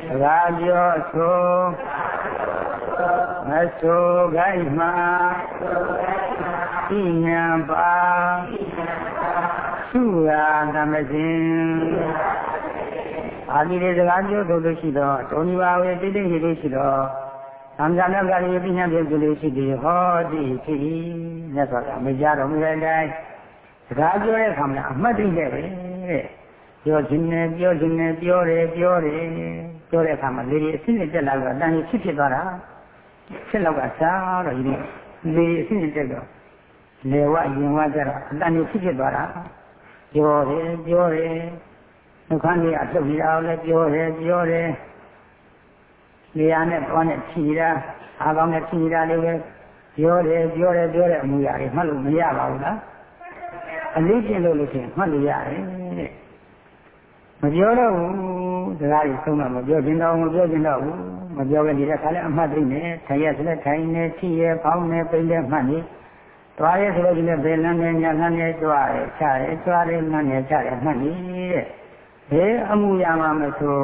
စကားပြောဆို မဆိုခိုင်းမှာသိညာပါသုရာသမခြင်းအာဒီတွေစကားပြောဆိုလို့ရှိတော့တောနိဘာဝေတိတိရှိလို့ရှိတော့သံဃာနဲ့ကလေးပညာပြည့်စုံလို့ရှိတယ်ဟောဒီဖြစ်ဤမြတ်စွာဘုရားမကြတော့မရတိုင်းစကားပြောတဲ့အခါမှာအမှတ်သိတဲ့ပဲတဲ့ပြောခြင်းနဲ့ပြောခြင်းနဲ့ပြောတယ်ပြောတယ်ပြောတဲ့အခါမှာလေဒီအစ်စ်တက်လာတော့အတန်ကြီးဖြစ်ဖြစ်သွားတာ ဖြစ်လောက်ကစားတော့ဒီလေအစ်စ်တက်တော့လေဝရင်ဝကြတော့အတန်ကြီးဖြစ်ဖြစ်သွားတာပြောတယ်ပြောတယ်နှုတ်ခမ်းကြီးအထုတ်နေတာလည်းပြောတယ်ပြောတယ်နေရာနဲ့သွားနဲ့ဖြီးတာအားကောင်းနဲ့ဖြီးတာလေးပဲပြောတယ်ပြောတယ်ပြောတယ်အမှုရာတွေမှတ်လို့မရပါဘူးလားအလေးကျင့်လို့လို့ရှိရင်မှတ်လို့ရတယ်တဲ့မပြောတော့ဘူးစကားကြီးဆုံးတော့မပြောချင်တော့မပြောချင်တော့ဘူး မပြောခင်ဒီတစ်ခါလဲအမှတ်သိနေထိုင်ရဆိုလဲထိုင်နေဖြီးရပေါင်းနေပိန်နေမှတ်နေသွားရဲဆိုလို့ဒီနေ့ဘယ်လမ်းနဲ့ညာလမ်းနဲ့ကြွားရဲချရဲကြွားရဲလမ်းနဲ့ချရဲမှတ်နေတဲ့ဘယ်အမှုရာမှာမဆို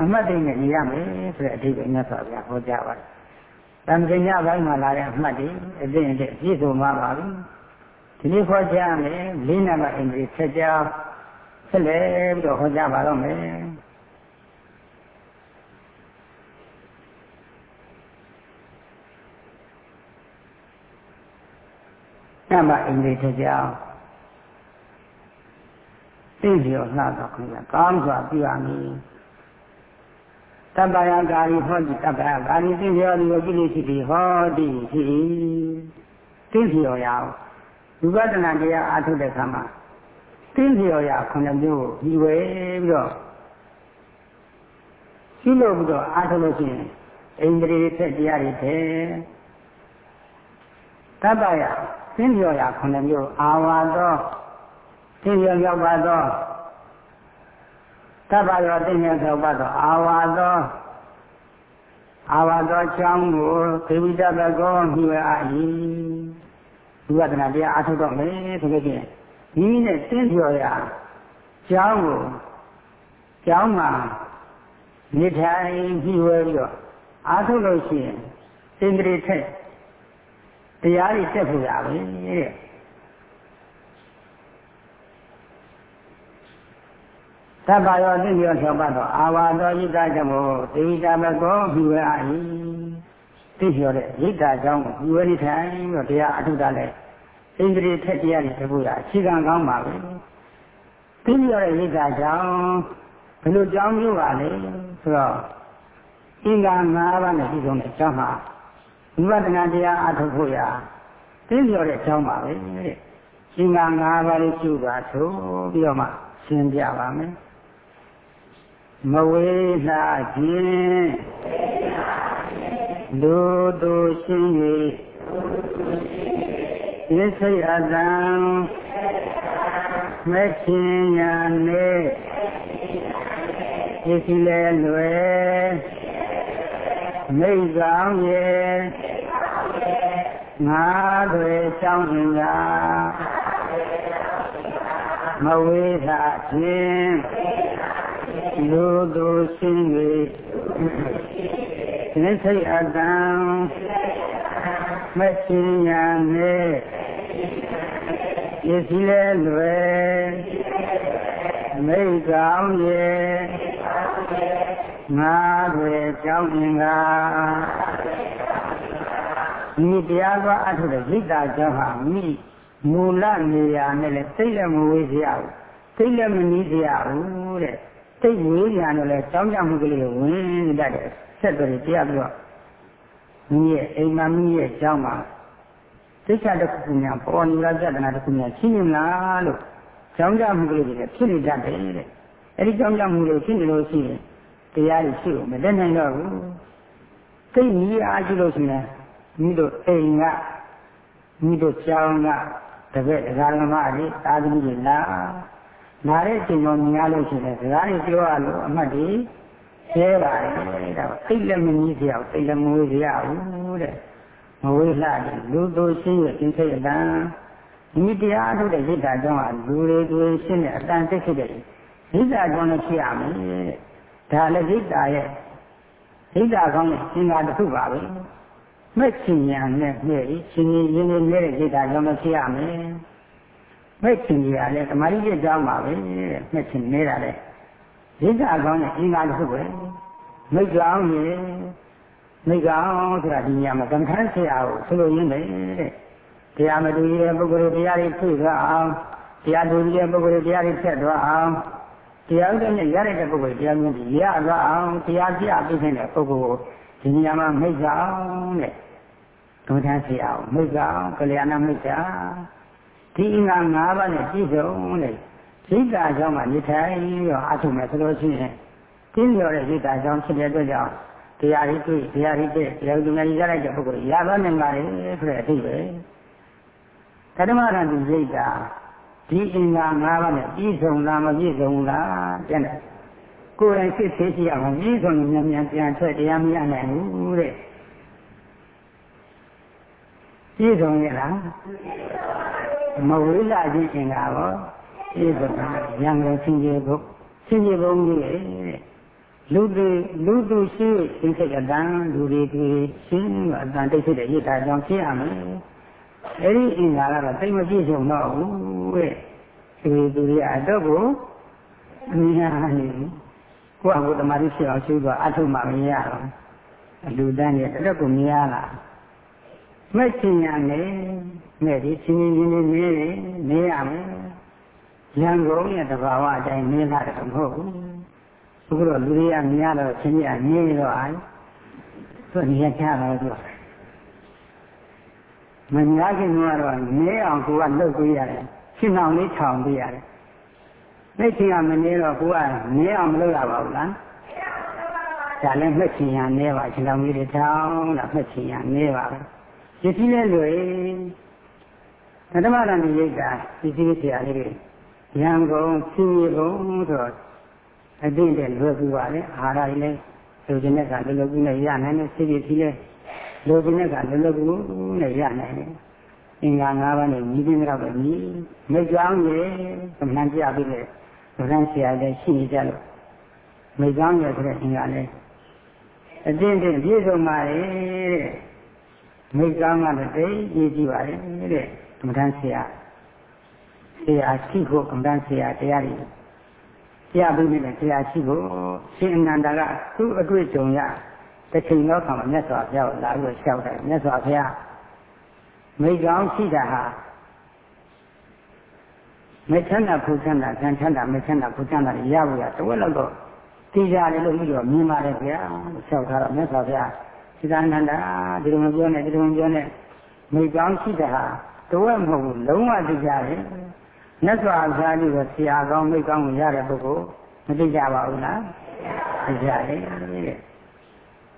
အမှတ်သိနဲ့နေရမယ်ဆိုတဲ့အဓိပ္ပာယ်မြတ်စွာဘုရားဟောကြားပါတယ်။တန်ခညပိုင်းမှာလာတဲ့အမှတ်တွေအသိအသိပြည့်စုံမှာပါပြီ။ဒီနေ့ဟောကြားမယ်လေးနံပါတ်အင်္ဂလိပ်ဆက်ကြားဆက်လက်ပြီးတော့ဟောကြားပါတော့မယ်။ နံပါတ်အင်္ဂလိပ်ဆက်ကြားသိလျော်လှတော့ခင်ဗျာကောင်းစွာပြရမည်တပ္ပယကာရီဟောတိတပ္ပယကာရီသိလျော်ဒီကိုကြည့်လို့ရှိသည်ဟောတိဖြစ်သိလျော်ရအောင်ဝိပဿနာတရားအားထုတ်တဲ့အခါမှာသိလျော်ရခုနှစ်မျိုးဒီဝဲပြီးတော့ရှိလို့ပြီးတော့အားထုတ်လို့ရှိရင်အိန္ဒြေသက်တရားတွေထဲတပ္ပယ သိလျော်ရခုနှစ်မျိုးအာဝါသောသိရရောက်ပါသောသဗ္ဗရောသိမြတ်သောပါသောအာဝါသောအာဝါသောချောင်းကိုသေဝိတဘကောမြှွယ်အာ၏ဝိပဿနာတရားအထုတ်တော့မယ်ဆိုကြရင်ဒီနဲ့တင်းပြော်ရာချောင်းကိုချောင်းမှာနေထိုင်မြှွယ်ပြီးတော့အာထုတ်လို့ရှိရင်စိန္ဒြေထက် တရားတွေတက်ဖို့ရပါပဲတဲ့သဗ္ဗယောသိယောဆောပတ်သောအာဝါသောဣဒ္ဓကြောင့်သေဝိတာဘကောမြူဝဲအာဟိသိလျော်တဲ့ဣဒ္ဓကြောင့်မြူဝဲနေထိုင်တော့တရားအထုတာလဲဣန္ဒြေထက်တရားနဲ့တပုရအခြေခံကောင်းပါပဲသိလျော်တဲ့ဣဒ္ဓကြောင့်ဘယ်လိုကြောင်းမျိုးပါလဲဆိုတော့အင်္ဂါ၅ပါးနဲ့ပြည့်စုံတဲ့အကြောင်းမှာ ဝိပဿနာတရားအထုတ်ဖို့ရာသိလျော်တဲ့အကြောင်းပါပဲတဲ့အင်္ဂါ၅ပါးလေးကျူပါဆိုပြီးတော့မှရှင်းပြပါမယ်မဝေလှခြင်းလူတို့ရှင်း၍ရစိတ်အတံမချင်းညာနေရစီလဲလွယ်မိတ်ကောင်ရဲ့ ငါတွေကြောင်းင်ကမဝေးလှခြင်းလူသူရှင်း၍သင်္စိတ်အတံမရှင်ညာနဲ့ရစီလဲလွယ်မိတ်ကောင်ရဲ့ငါတွေကြောင်းင်က မိတရားကအထုတဲ့လိတ္တာကြောင့်ဟာမိမူလနေရာနဲ့လည်းသိလည်းမဝေးစရာဘူးသိလည်းမနီးစရာဘူးတဲ့စိတ်ဝေးညာတော့လဲကြောင်းကြမှုကလေးဝင်တတ်တယ်ဆက်တော်တရားပြီးတော့မိရဲ့အိမ်မမိရဲ့ကြောင်းမှာသိချတစ်ခုညာပေါ်နေလားပြဒနာတစ်ခုညာရှင်းနေလားလို့ကြောင်းကြမှုကလေးတွေဖြစ်နေတတ်တယ်တဲ့အဲဒီကြောင်းကြမှုလေးဖြစ်နေလို့ရှိရင်တရားတွေရှိလို့မတတ်နိုင်တော့ဘူးစိတ်ကြီးအားရှိလို့ရှိရင် မိတို့အိမ်ကမိတို့ကြောင်းကတပည့်ဒကာလမတွေသာသမီတွေလားနားတဲ့အချိန်ရောမြင်ရလို့ရှိရင်စကားတွေပြောရလို့အမှတ်တွေကျဲပါတယ်ဒါစိတ်လည်းမကြီးစရာစိတ်လည်းမဝေးစရာဘူးတဲ့မဝေးလှတယ်လူသူရှင်းရဲ့သင်္ခေအတန်ဒီတရားအထုတ်တဲ့စိတ်ဓာတ်ကြောင့်လူတွေသူရှင်းတဲ့အတန်စိတ်ဖြစ်တဲ့စိတ်ဓာတ်ကြောင့်လည်းဖြစ်ရမယ်ဒါလည်းစိတ်ဓာတ်ရဲ့စိတ်ဓာတ်ကောင်းတဲ့သင်္ဃာတစ်ခုပါပဲ မဲ့ချင်ညာနဲ့နဲ့ရှင်ရင်ရင်းနေနေတဲ့စိတ်ဓာတ်ကြောင့်လည်းဖြစ်ရမယ်မဲ့ချင်ကြီးရလဲဓမ္မရိရဲ့ကြောင်းပါပဲတဲ့မဲ့ချင်နေတာလေရိစ္ဆာကောင်းတဲ့အင်္ဂါတစ်ခုပဲမိတ်ကောင်းရေမိတ်ကောင်းဆိုတာဒီညမှာကံခန်းဆရာကိုဆိုလိုရင်းတယ်တဲ့တရားမတူတဲ့ပုဂ္ဂိုလ်တရားတွေဖြည့်သွားအောင်တရားတူတဲ့ပုဂ္ဂိုလ်တရားတွေဖြတ်သွားအောင်တရားဥဒ္ဒနဲ့ရတဲ့ပုဂ္ဂိုလ်တရားမျိုးကြီးရသွားအောင်တရားပြပြီးတဲ့ပုဂ္ဂိုလ်ကို ဒီညမှာမိတ်ကောင်းတဲ့ကံခန်းဆရာကိုမိတ်ကောင်းကလျာဏမိတ်တာဒီအင်္ဂါ၅ပါးနဲ့ပြည့်စုံတဲ့စိတ်ဓာတ်ကြောင့်မှနေထိုင်ရောအထုမယ်ဆိုလို့ရှိရင်တင်းလျော်တဲ့စိတ်ဓာတ်ကြောင့်ဖြစ်တဲ့အတွက်ကြောင့်တရားရည်တွေ့တရားရည်တဲ့တရားသူများရလိုက်တဲ့ပုဂ္ဂိုလ်ရသွားနိုင်ပါလေဆိုတဲ့အသိပဲဓမ္မရန်သူရိတ်တာဒီအင်္ဂါ၅ပါးနဲ့ပြည့်စုံလားမပြည့်စုံလားတဲ့ ကိုယ်တိုင်စစ်သေးရှိအောင်ပြည့်စုံရင်မြန်ပြန်ထွက်တရားမရနိုင်ဘူးတဲ့ပြည့်စုံရလားမဝိလာခြင်းအင်္ဂါရောပြည့်စုံရံကုန်ဆင်းရဲဖို့ဆင်းရဲဖို့ကြီးတဲ့လူတွေလူသူရှိသိစိတ်အတန်လူတွေတွေရှင်းအတန်တိတ်စိတ်တဲ့ရစ်တာကြောင့်ရှင်းရမယ်အဲ့ဒီအင်္ဂါကတော့တိတ်မပြည့်စုံတော့ဘူးတဲ့ဒီသူတွေအတော့ကိုအများကြီး ကိုယ့်အကိုတမာတိဖြစ်အောင်ရှုတော့အထုမှမရတော့လူတန်းရဲ့တရက်ကိုမရလားမဲ့ချင်ရမယ်မဲ့ဒီချင်းချင်းချင်းချင်းနေနေရမယ်ရန်ကုန်ရဲ့တဘာဝအတိုင်းနေလာတယ်မဟုတ်ဘူးအခုတော့လူတွေကမြင်ရတော့ချင်းချင်းနေတော့အားသူနေရချတော့သူမများခင်ကတော့နေအောင်ကိုကလှုပ်ပေးရတယ်ရှင်းအောင်လေးထောင်ပေးရတယ် မဲ့ချင်ကမနေတော့ကိုကနေအောင်မလုပ်ရပါဘူးလားဒါလည်းမှတ်ချင်ရနေပါရှင်တော်ကြီးတွေထောင်းတာမှတ်ချင်ရနေပါပဲရည်ကြီးလဲလွယ်ဓမ္မရဏိရိတ်တာဒီစီဆရာလေးတွေရန်ကုန်ဖြူရီကုန်ဆိုတော့အသိတဲ့လွယ်ကူပါလေအာဟာရတွေလည်းလူကျင်တဲ့ကလွယ်လွယ်ကူနဲ့ရနိုင်တယ်စိတ်ကြီးလည်းလူကျင်တဲ့ကလွယ်လွယ်ကူနဲ့ရနိုင်တယ်အင်္ဂါ၅ပါးနဲ့ညီးပြီးတော့ပဲညီမကြောင်းရေသမဏပြပြီးတဲ့ ဗရန်ဆရာလည်းရှိနေကြလို့မကြောင်းရဆိုတဲ့အင်္ဂါလည်းအသိတဲ့ပြည့်စုံပါလေတဲ့မိကောင်းကလည်းတိတ်ကြည့်ကြည့်ပါလေတဲ့သမထဆရာဆရာရှိဖို့ကမ္ဘာဆရာတရားတွေတရားပြီးနေတဲ့ဆရာရှိဖို့ရှင်အနန္ဒာကသူ့အတွေ့အကြုံရတစ်ချိန်တော့ခါမှာမြတ်စွာဘုရားကိုလာပြီးလျှောက်တယ်မြတ်စွာဘုရားမိကောင်းရှိတာဟာ မချမ်းသာဖူချမ်းသာကံချမ်းသာမချမ်းသာဖူချမ်းသာရဖို့ရတဝက်လောက်တော့သိကြတယ်လို့ပြီးတော့မြင်ပါတယ်ဗျာလျှောက်ထားတော့မြတ်စွာဘုရားစိတ္တနန္ဒာဒီလိုမပြောနဲ့ဒီလိုမပြောနဲ့မိကောင်းရှိတာဟာတဝက်မဟုတ်ဘူးလုံးဝသိကြတယ်မြတ်စွာဘုရားကြီးကဆရာကောင်းမိကောင်းကိုရတဲ့ပုဂ္ဂိုလ်မသိကြပါဘူးလားသိကြတယ်တဲ့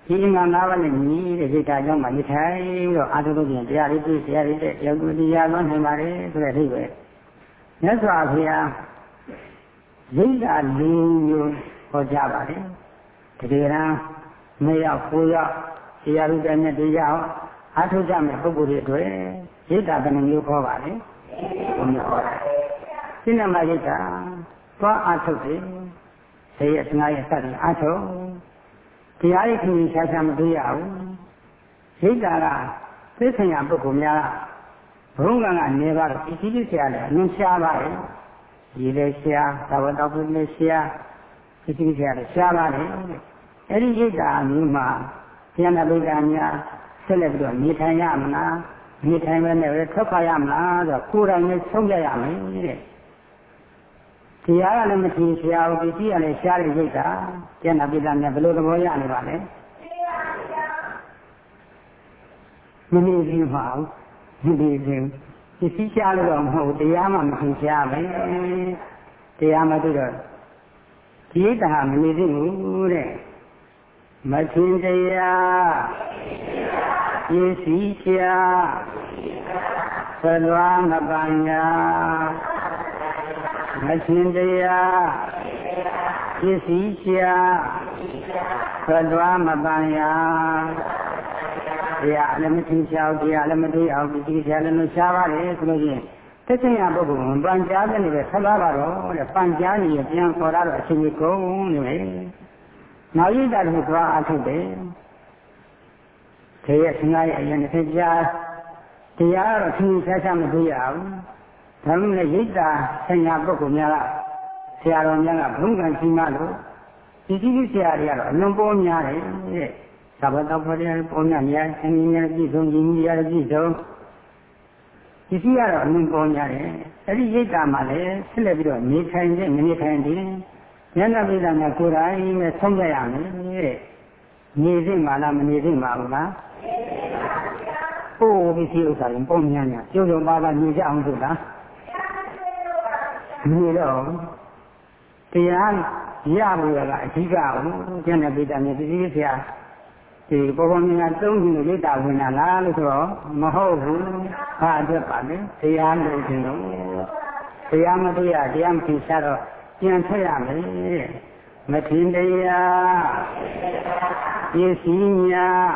ဒီအင်္ဂါ၅ပါးနဲ့ညီတဲ့စိတ်ဓာတ်ကြောင့်မှနေထိုင်ပြီးတော့အာထုလို့ပြင်တရားလေးပြည့်တရားလေးတဲ့ယောဂီတရားလွန်နိုင်ပါတယ်ဆိုတဲ့အဓိပ္ပာယ် မြတ်စွာဘုရားရိတ်တာလေးမျိုးဟောကြားပါတယ်တကယ်တမ်းမရောက်ကိုရောက်တရားဥပဒေနဲ့တရားအာထုကြမဲ့ပုဂ္ဂိုလ်တွေအတွက်ရိတ်တာဘယ်နှမျိုးခေါ်ပါလဲဘုံမျိုးခေါ်တာစိနမရိတ်တာသွားအာထုတယ်ဆေးရစနာရစတဲ့အာထုတရားရည်ခင်ရှားရှားမတွေ့ရဘူးရိတ်တာကသိဆင်ရပုဂ္ဂိုလ်များ ဘုံကံကနေပါတော့ဒီကြီးဆရာလည်းအနည်းရှားပါတယ်ဒီလည်းရှားသဘောတော်လည်းရှားဒီကြီးဆရာလည်းရှားပါတယ်အဲ့ဒီရိတ်တာမျိုးမှာဉာဏ်ပိဋကများဆက်လက်ပြီးတော့နေထိုင်ရမလားနေထိုင်မဲ့နဲ့ပဲထွက်ခွာရမလားဆိုတော့ကိုယ်တိုင်နဲ့ဆုံးဖြတ်ရမယ်တဲ့တရားကလည်းမထင်ရှားဘူးပစ္စည်းကလည်းရှားတယ်ရိတ်တာဉာဏ်ပိဋကများဘယ်လိုသဘောရနေပါလဲမနေဘူးမဟုတ် မနေဘူးပစ္စည်းရှားလို့တော့မဟုတ်တရားမှမထင်ရှားပဲတရားမသိတော့ဒီရိတ်တာမနေသေးဘူးတဲ့မထင်တရားပစ္စည်းရှာသလွားမပညာမထင်တရားပစ္စည်းရှာသလွားမပညာ တရားလည်းမထင်ရှားတရားလည်းမတွေ့အောင်ပစ္စည်းရှာလည်းမရှားပါလေဆိုလို့ချင်းတက္ကရာပုဂ္ဂိုလ်ပန်ကြားတဲ့နေပဲဆက်လာပါတော့တဲ့ပန်ကြားနေပြန်ခေါ်တာတော့အချိန်ကြီးကုန်နေမယ်နောက်ရည်တာတို့သွားအထုတ်တယ်ခေရဆင်းရဲအရင်တစ်ကြားတရားတော့သင်္ချာချမတွေ့ရဘူးဒါမှမဟုတ်ရိတ်တာဆင်ညာပုဂ္ဂိုလ်များကဆရာတော်များကဘုံကံရှိမှလို့ဒီကြီးကြီးဆရာတွေကတော့အလွန်ပေါ်များတယ်တဲ့ သဘောတော်ဖော်တယ်ပေါ်များများအင်းများကြည့်ဆုံးကြီးကြီးရကြည့်ဆုံးဒီကြီးကတော့အလွန်ပေါ်များတယ်အဲ့ဒီရိတ်တာမှလည်းဆက်လက်ပြီးတော့နေထိုင်တဲ့နေထိုင်တဲ့ဉာဏ်ပိဋကမှာကိုယ်တိုင်နဲ့ဆုံးဖြတ်ရမယ်တဲ့နေသိမှလားမနေသိမှဘူးလားဟိုးဒီစီဥစ္စာရင်ပုံညာညာကျုံကျုံပါပါနေကြအောင်ဆိုလားနေတော့တရားရဖို့ကအဓိကအောင်ဉာဏ်ပိဋကမြေပစ္စည်းဆရာ ဒီပေါ်ပေါ်မြင်သုံးခုရိတ်တာဝင်လာလားလို့ဆိုတော့မဟုတ်ဘူးဘာအတွက်ပါလဲတရားလို့ခြင်းလို့တရားမတရားတရားမဖြစ်ရှာတော့ပြန်ထွက်ရမယ်မထင်တရားပစ္စည်းများ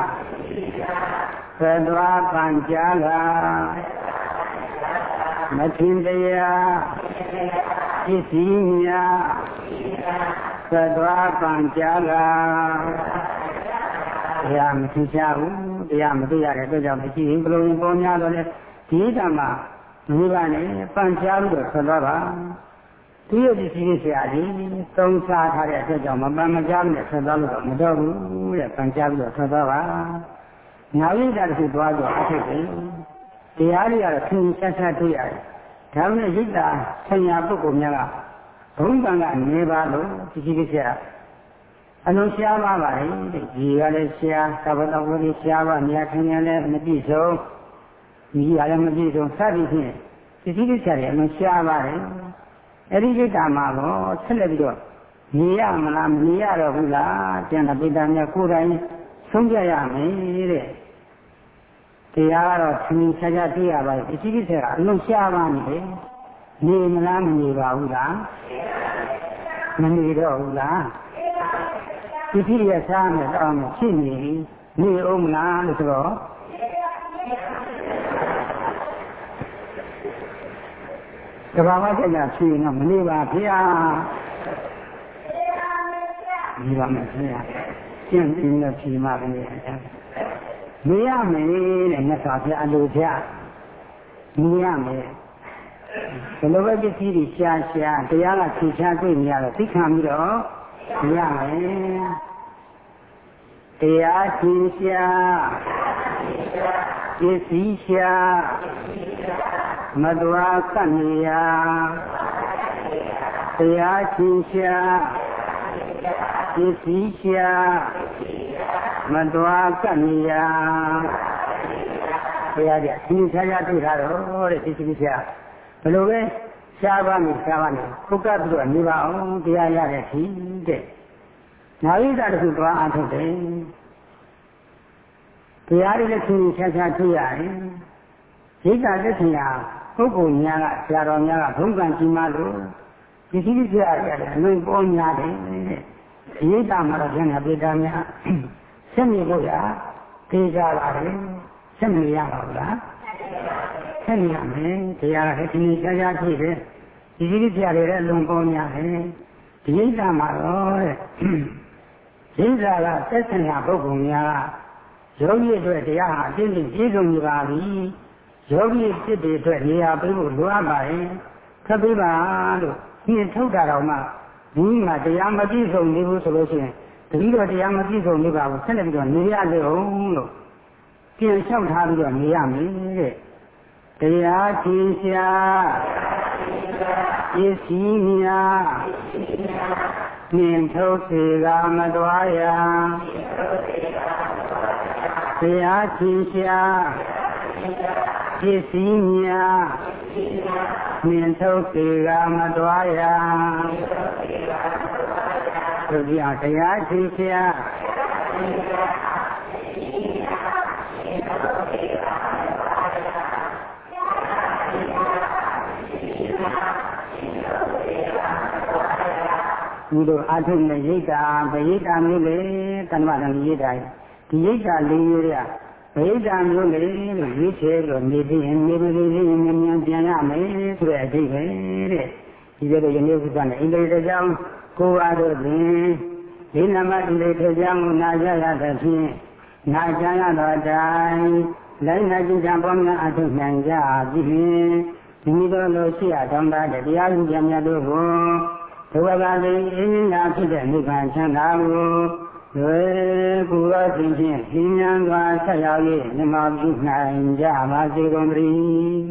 သတ္တဝါပံကြာလာမထင်တရားပစ္စည်းများသတ္တဝါပံကြာလာ တရားမထင်ရှားဘူးတရားမသိရတဲ့အတွက်ကြောင့်မရှိဘူးဘလို့ပေါ်များတော့လေဒီတံမှာမိဘနဲ့ပံကြားပြီးတော့ဆက်သွားပါဒီရပစ္စည်းဆရာကြီးသုံးစားထားတဲ့အတွက်ကြောင့်မပန်မကြားနဲ့ဆက်သွားလို့တော့မတော့ဘူးတဲ့ပန်ကြားပြီးတော့ဆက်သွားပါညာဝိဒတစ်ခုသွားတော့အဖြစ်ပဲတရားတွေကတော့သင်ဆက်ဆက်တွေ့ရတယ်ဒါပေမဲ့ရိတ်တာဆညာပုဂ္ဂိုလ်များကဘုံကံကနေပါလို့ပစ္စည်းဆရာ အလုံးရှားပါပါလေတဲ့ဒီကလည်းရှားသဘောတော်ကိုရှားပါနေရာထိုင်ရလည်းမပြည့်စုံဒီကလည်းမပြည့်စုံစသည်ဖြင့်ပစ္စည်းဆရာတွေအလုံးရှားပါတယ်အဲ့ဒီကိစ္စမှာတော့ဆက်လက်ပြီးတော့နေရမလားမနေရတော့ဘူးလားကျန်တဲ့ပိဋကများကိုယ်တိုင်ဆုံးဖြတ်ရမယ်တဲ့တရားကတော့သင်္ချာချာသိရပါတယ်အရှိကိစ္စကအလုံးရှားပါနေတယ်နေမလားမနေပါဘူးလားမနေတော့ဘူးလား ဒီဖြစ်ရစားမယ်တော့မဖြစ်နေနေအောင်မလားလို့ဆိုတော့တဘာဝတက်ကြဖြေတော့မနေပါဖေဟာနေပါမယ်ဖေဟာကျင့်ပြီးတော့ဖြေမှပဲနေရမယ်တဲ့မြတ်စွာဘုရားအလိုချနေရမယ်ဘယ်လိုပဲပစ္စည်းတွေရှားရှားတရားကဖြေချတွေ့နေရတော့သိခံပြီးတော့နေ ရမယ်တရားဖြေရှားပစ္စည်းရှားမတော်ကပ်နေရတရားချင်းရှာပစ္စည်းရှာမတော်ကပ်နေရတရားကြသင်္ချာချာတွေ့တာတော့တဲ့ပစ္စည်းရှာဘယ်လိုပဲ ရှားပါမယ်ရှားပါမယ်ခုကပ်ပြီးတော့နေပါအောင်တရားရတဲ့ဖြင့်တဲ့နာဝိဒတခုသွားအားထုတ်တယ်တရားတွေလည်းသင်္ချာချာတွေ့ရတယ်ရိတ်တာသက်ထင်ရာပုဂ္ဂိုလ်များကဆရာတော်များကဘုံကံကြီးမှလို့ဒီစီးဆရာရတယ်အလွန်ပေါ်များတယ်တဲ့အရေးတာမှာတော့ကျန်တဲ့ပိဋကများဆက်မြင်လို့ရသိကြပါတယ်ဆက်မြင်ရပါဘူးလားဆက်မြင်ရမယ်တရားကလည်းဒီနေ့ရှားရှားဖြစ်တယ် ဒီစီးဆရာတွေလည်းအလွန်ပေါ်များတယ်ဒီရိတ်တာမှာတော့တဲ့ရိတ်တာကသက်ဆိုင်ရာပုဂ္ဂိုလ်များကယောဂီအတွက်တရားဟာအပြည့်စုံပြည့်စုံနေပါပြီယောဂီဖြစ်တဲ့အတွက်နေရာပေးဖို့လိုအပ်ပါတယ်ခပ်ပေးပါလို့ညှင်ထုတ်တာတော့မှဒီမှာတရားမပြည့်စုံသေးဘူးဆိုလို့ရှိရင်တတိတော့တရားမပြည့်စုံသေးပါဘူးဆက်လက်ပြီးတော့နေရလေအောင်လို့ပြန်လျှောက်ထားပြီးတော့နေရမယ်တဲ့တရားချီရှာ ပစ္စည်းများနှင်ထုတ်စေကမတော်ရတရားချီရှာပစ္စည်းများမြင်ထုတ်စေကမတော်ရသူပြတရားရှိဖျား ဒီလိုအထုနဲ့ရိတ်တာဗရိတ်တာမျိုးလေတဏ္ဍာတန်ရိတ်တာဒီရိတ်တာလေးရတဲ့ဗိဓာမျိုးလေလို့ရွေးချယ်လို့နေပြီးရင်နေမလို့ရှိရင်မြန်မြန်ပြန်ရမယ်ဆိုတဲ့အဓိပ္ပာယ်တဲ့ဒီလိုယနေ့ဥပ္ပနဲ့အင်္ဂလိပ်ကြောင့်ကိုယ်အားတို့ဖြင့်ဒီနမတိလေးထေကြောင့်နာကြရတဲ့ဖြင့်နာကြရတော့တိုင်းလိုက်နာကြည်ချံပေါ်များအထုနိုင်ကြပြီဖြင့်ဒီလိုလိုရှိရတော်တာတရားဥပ္ပမြတ်တို့ ကိုဒုက္ခတိအင်းညာဖြစ်တဲ့နိဗ္ဗာန်ချမ်းသာကိုလွယ်ကူသောခြင်းဖြင့်ပြင်းဉဏ်စွာဆက်ရောက်၍မြမပြုနိုင်ကြပါစေကုန်သတည်း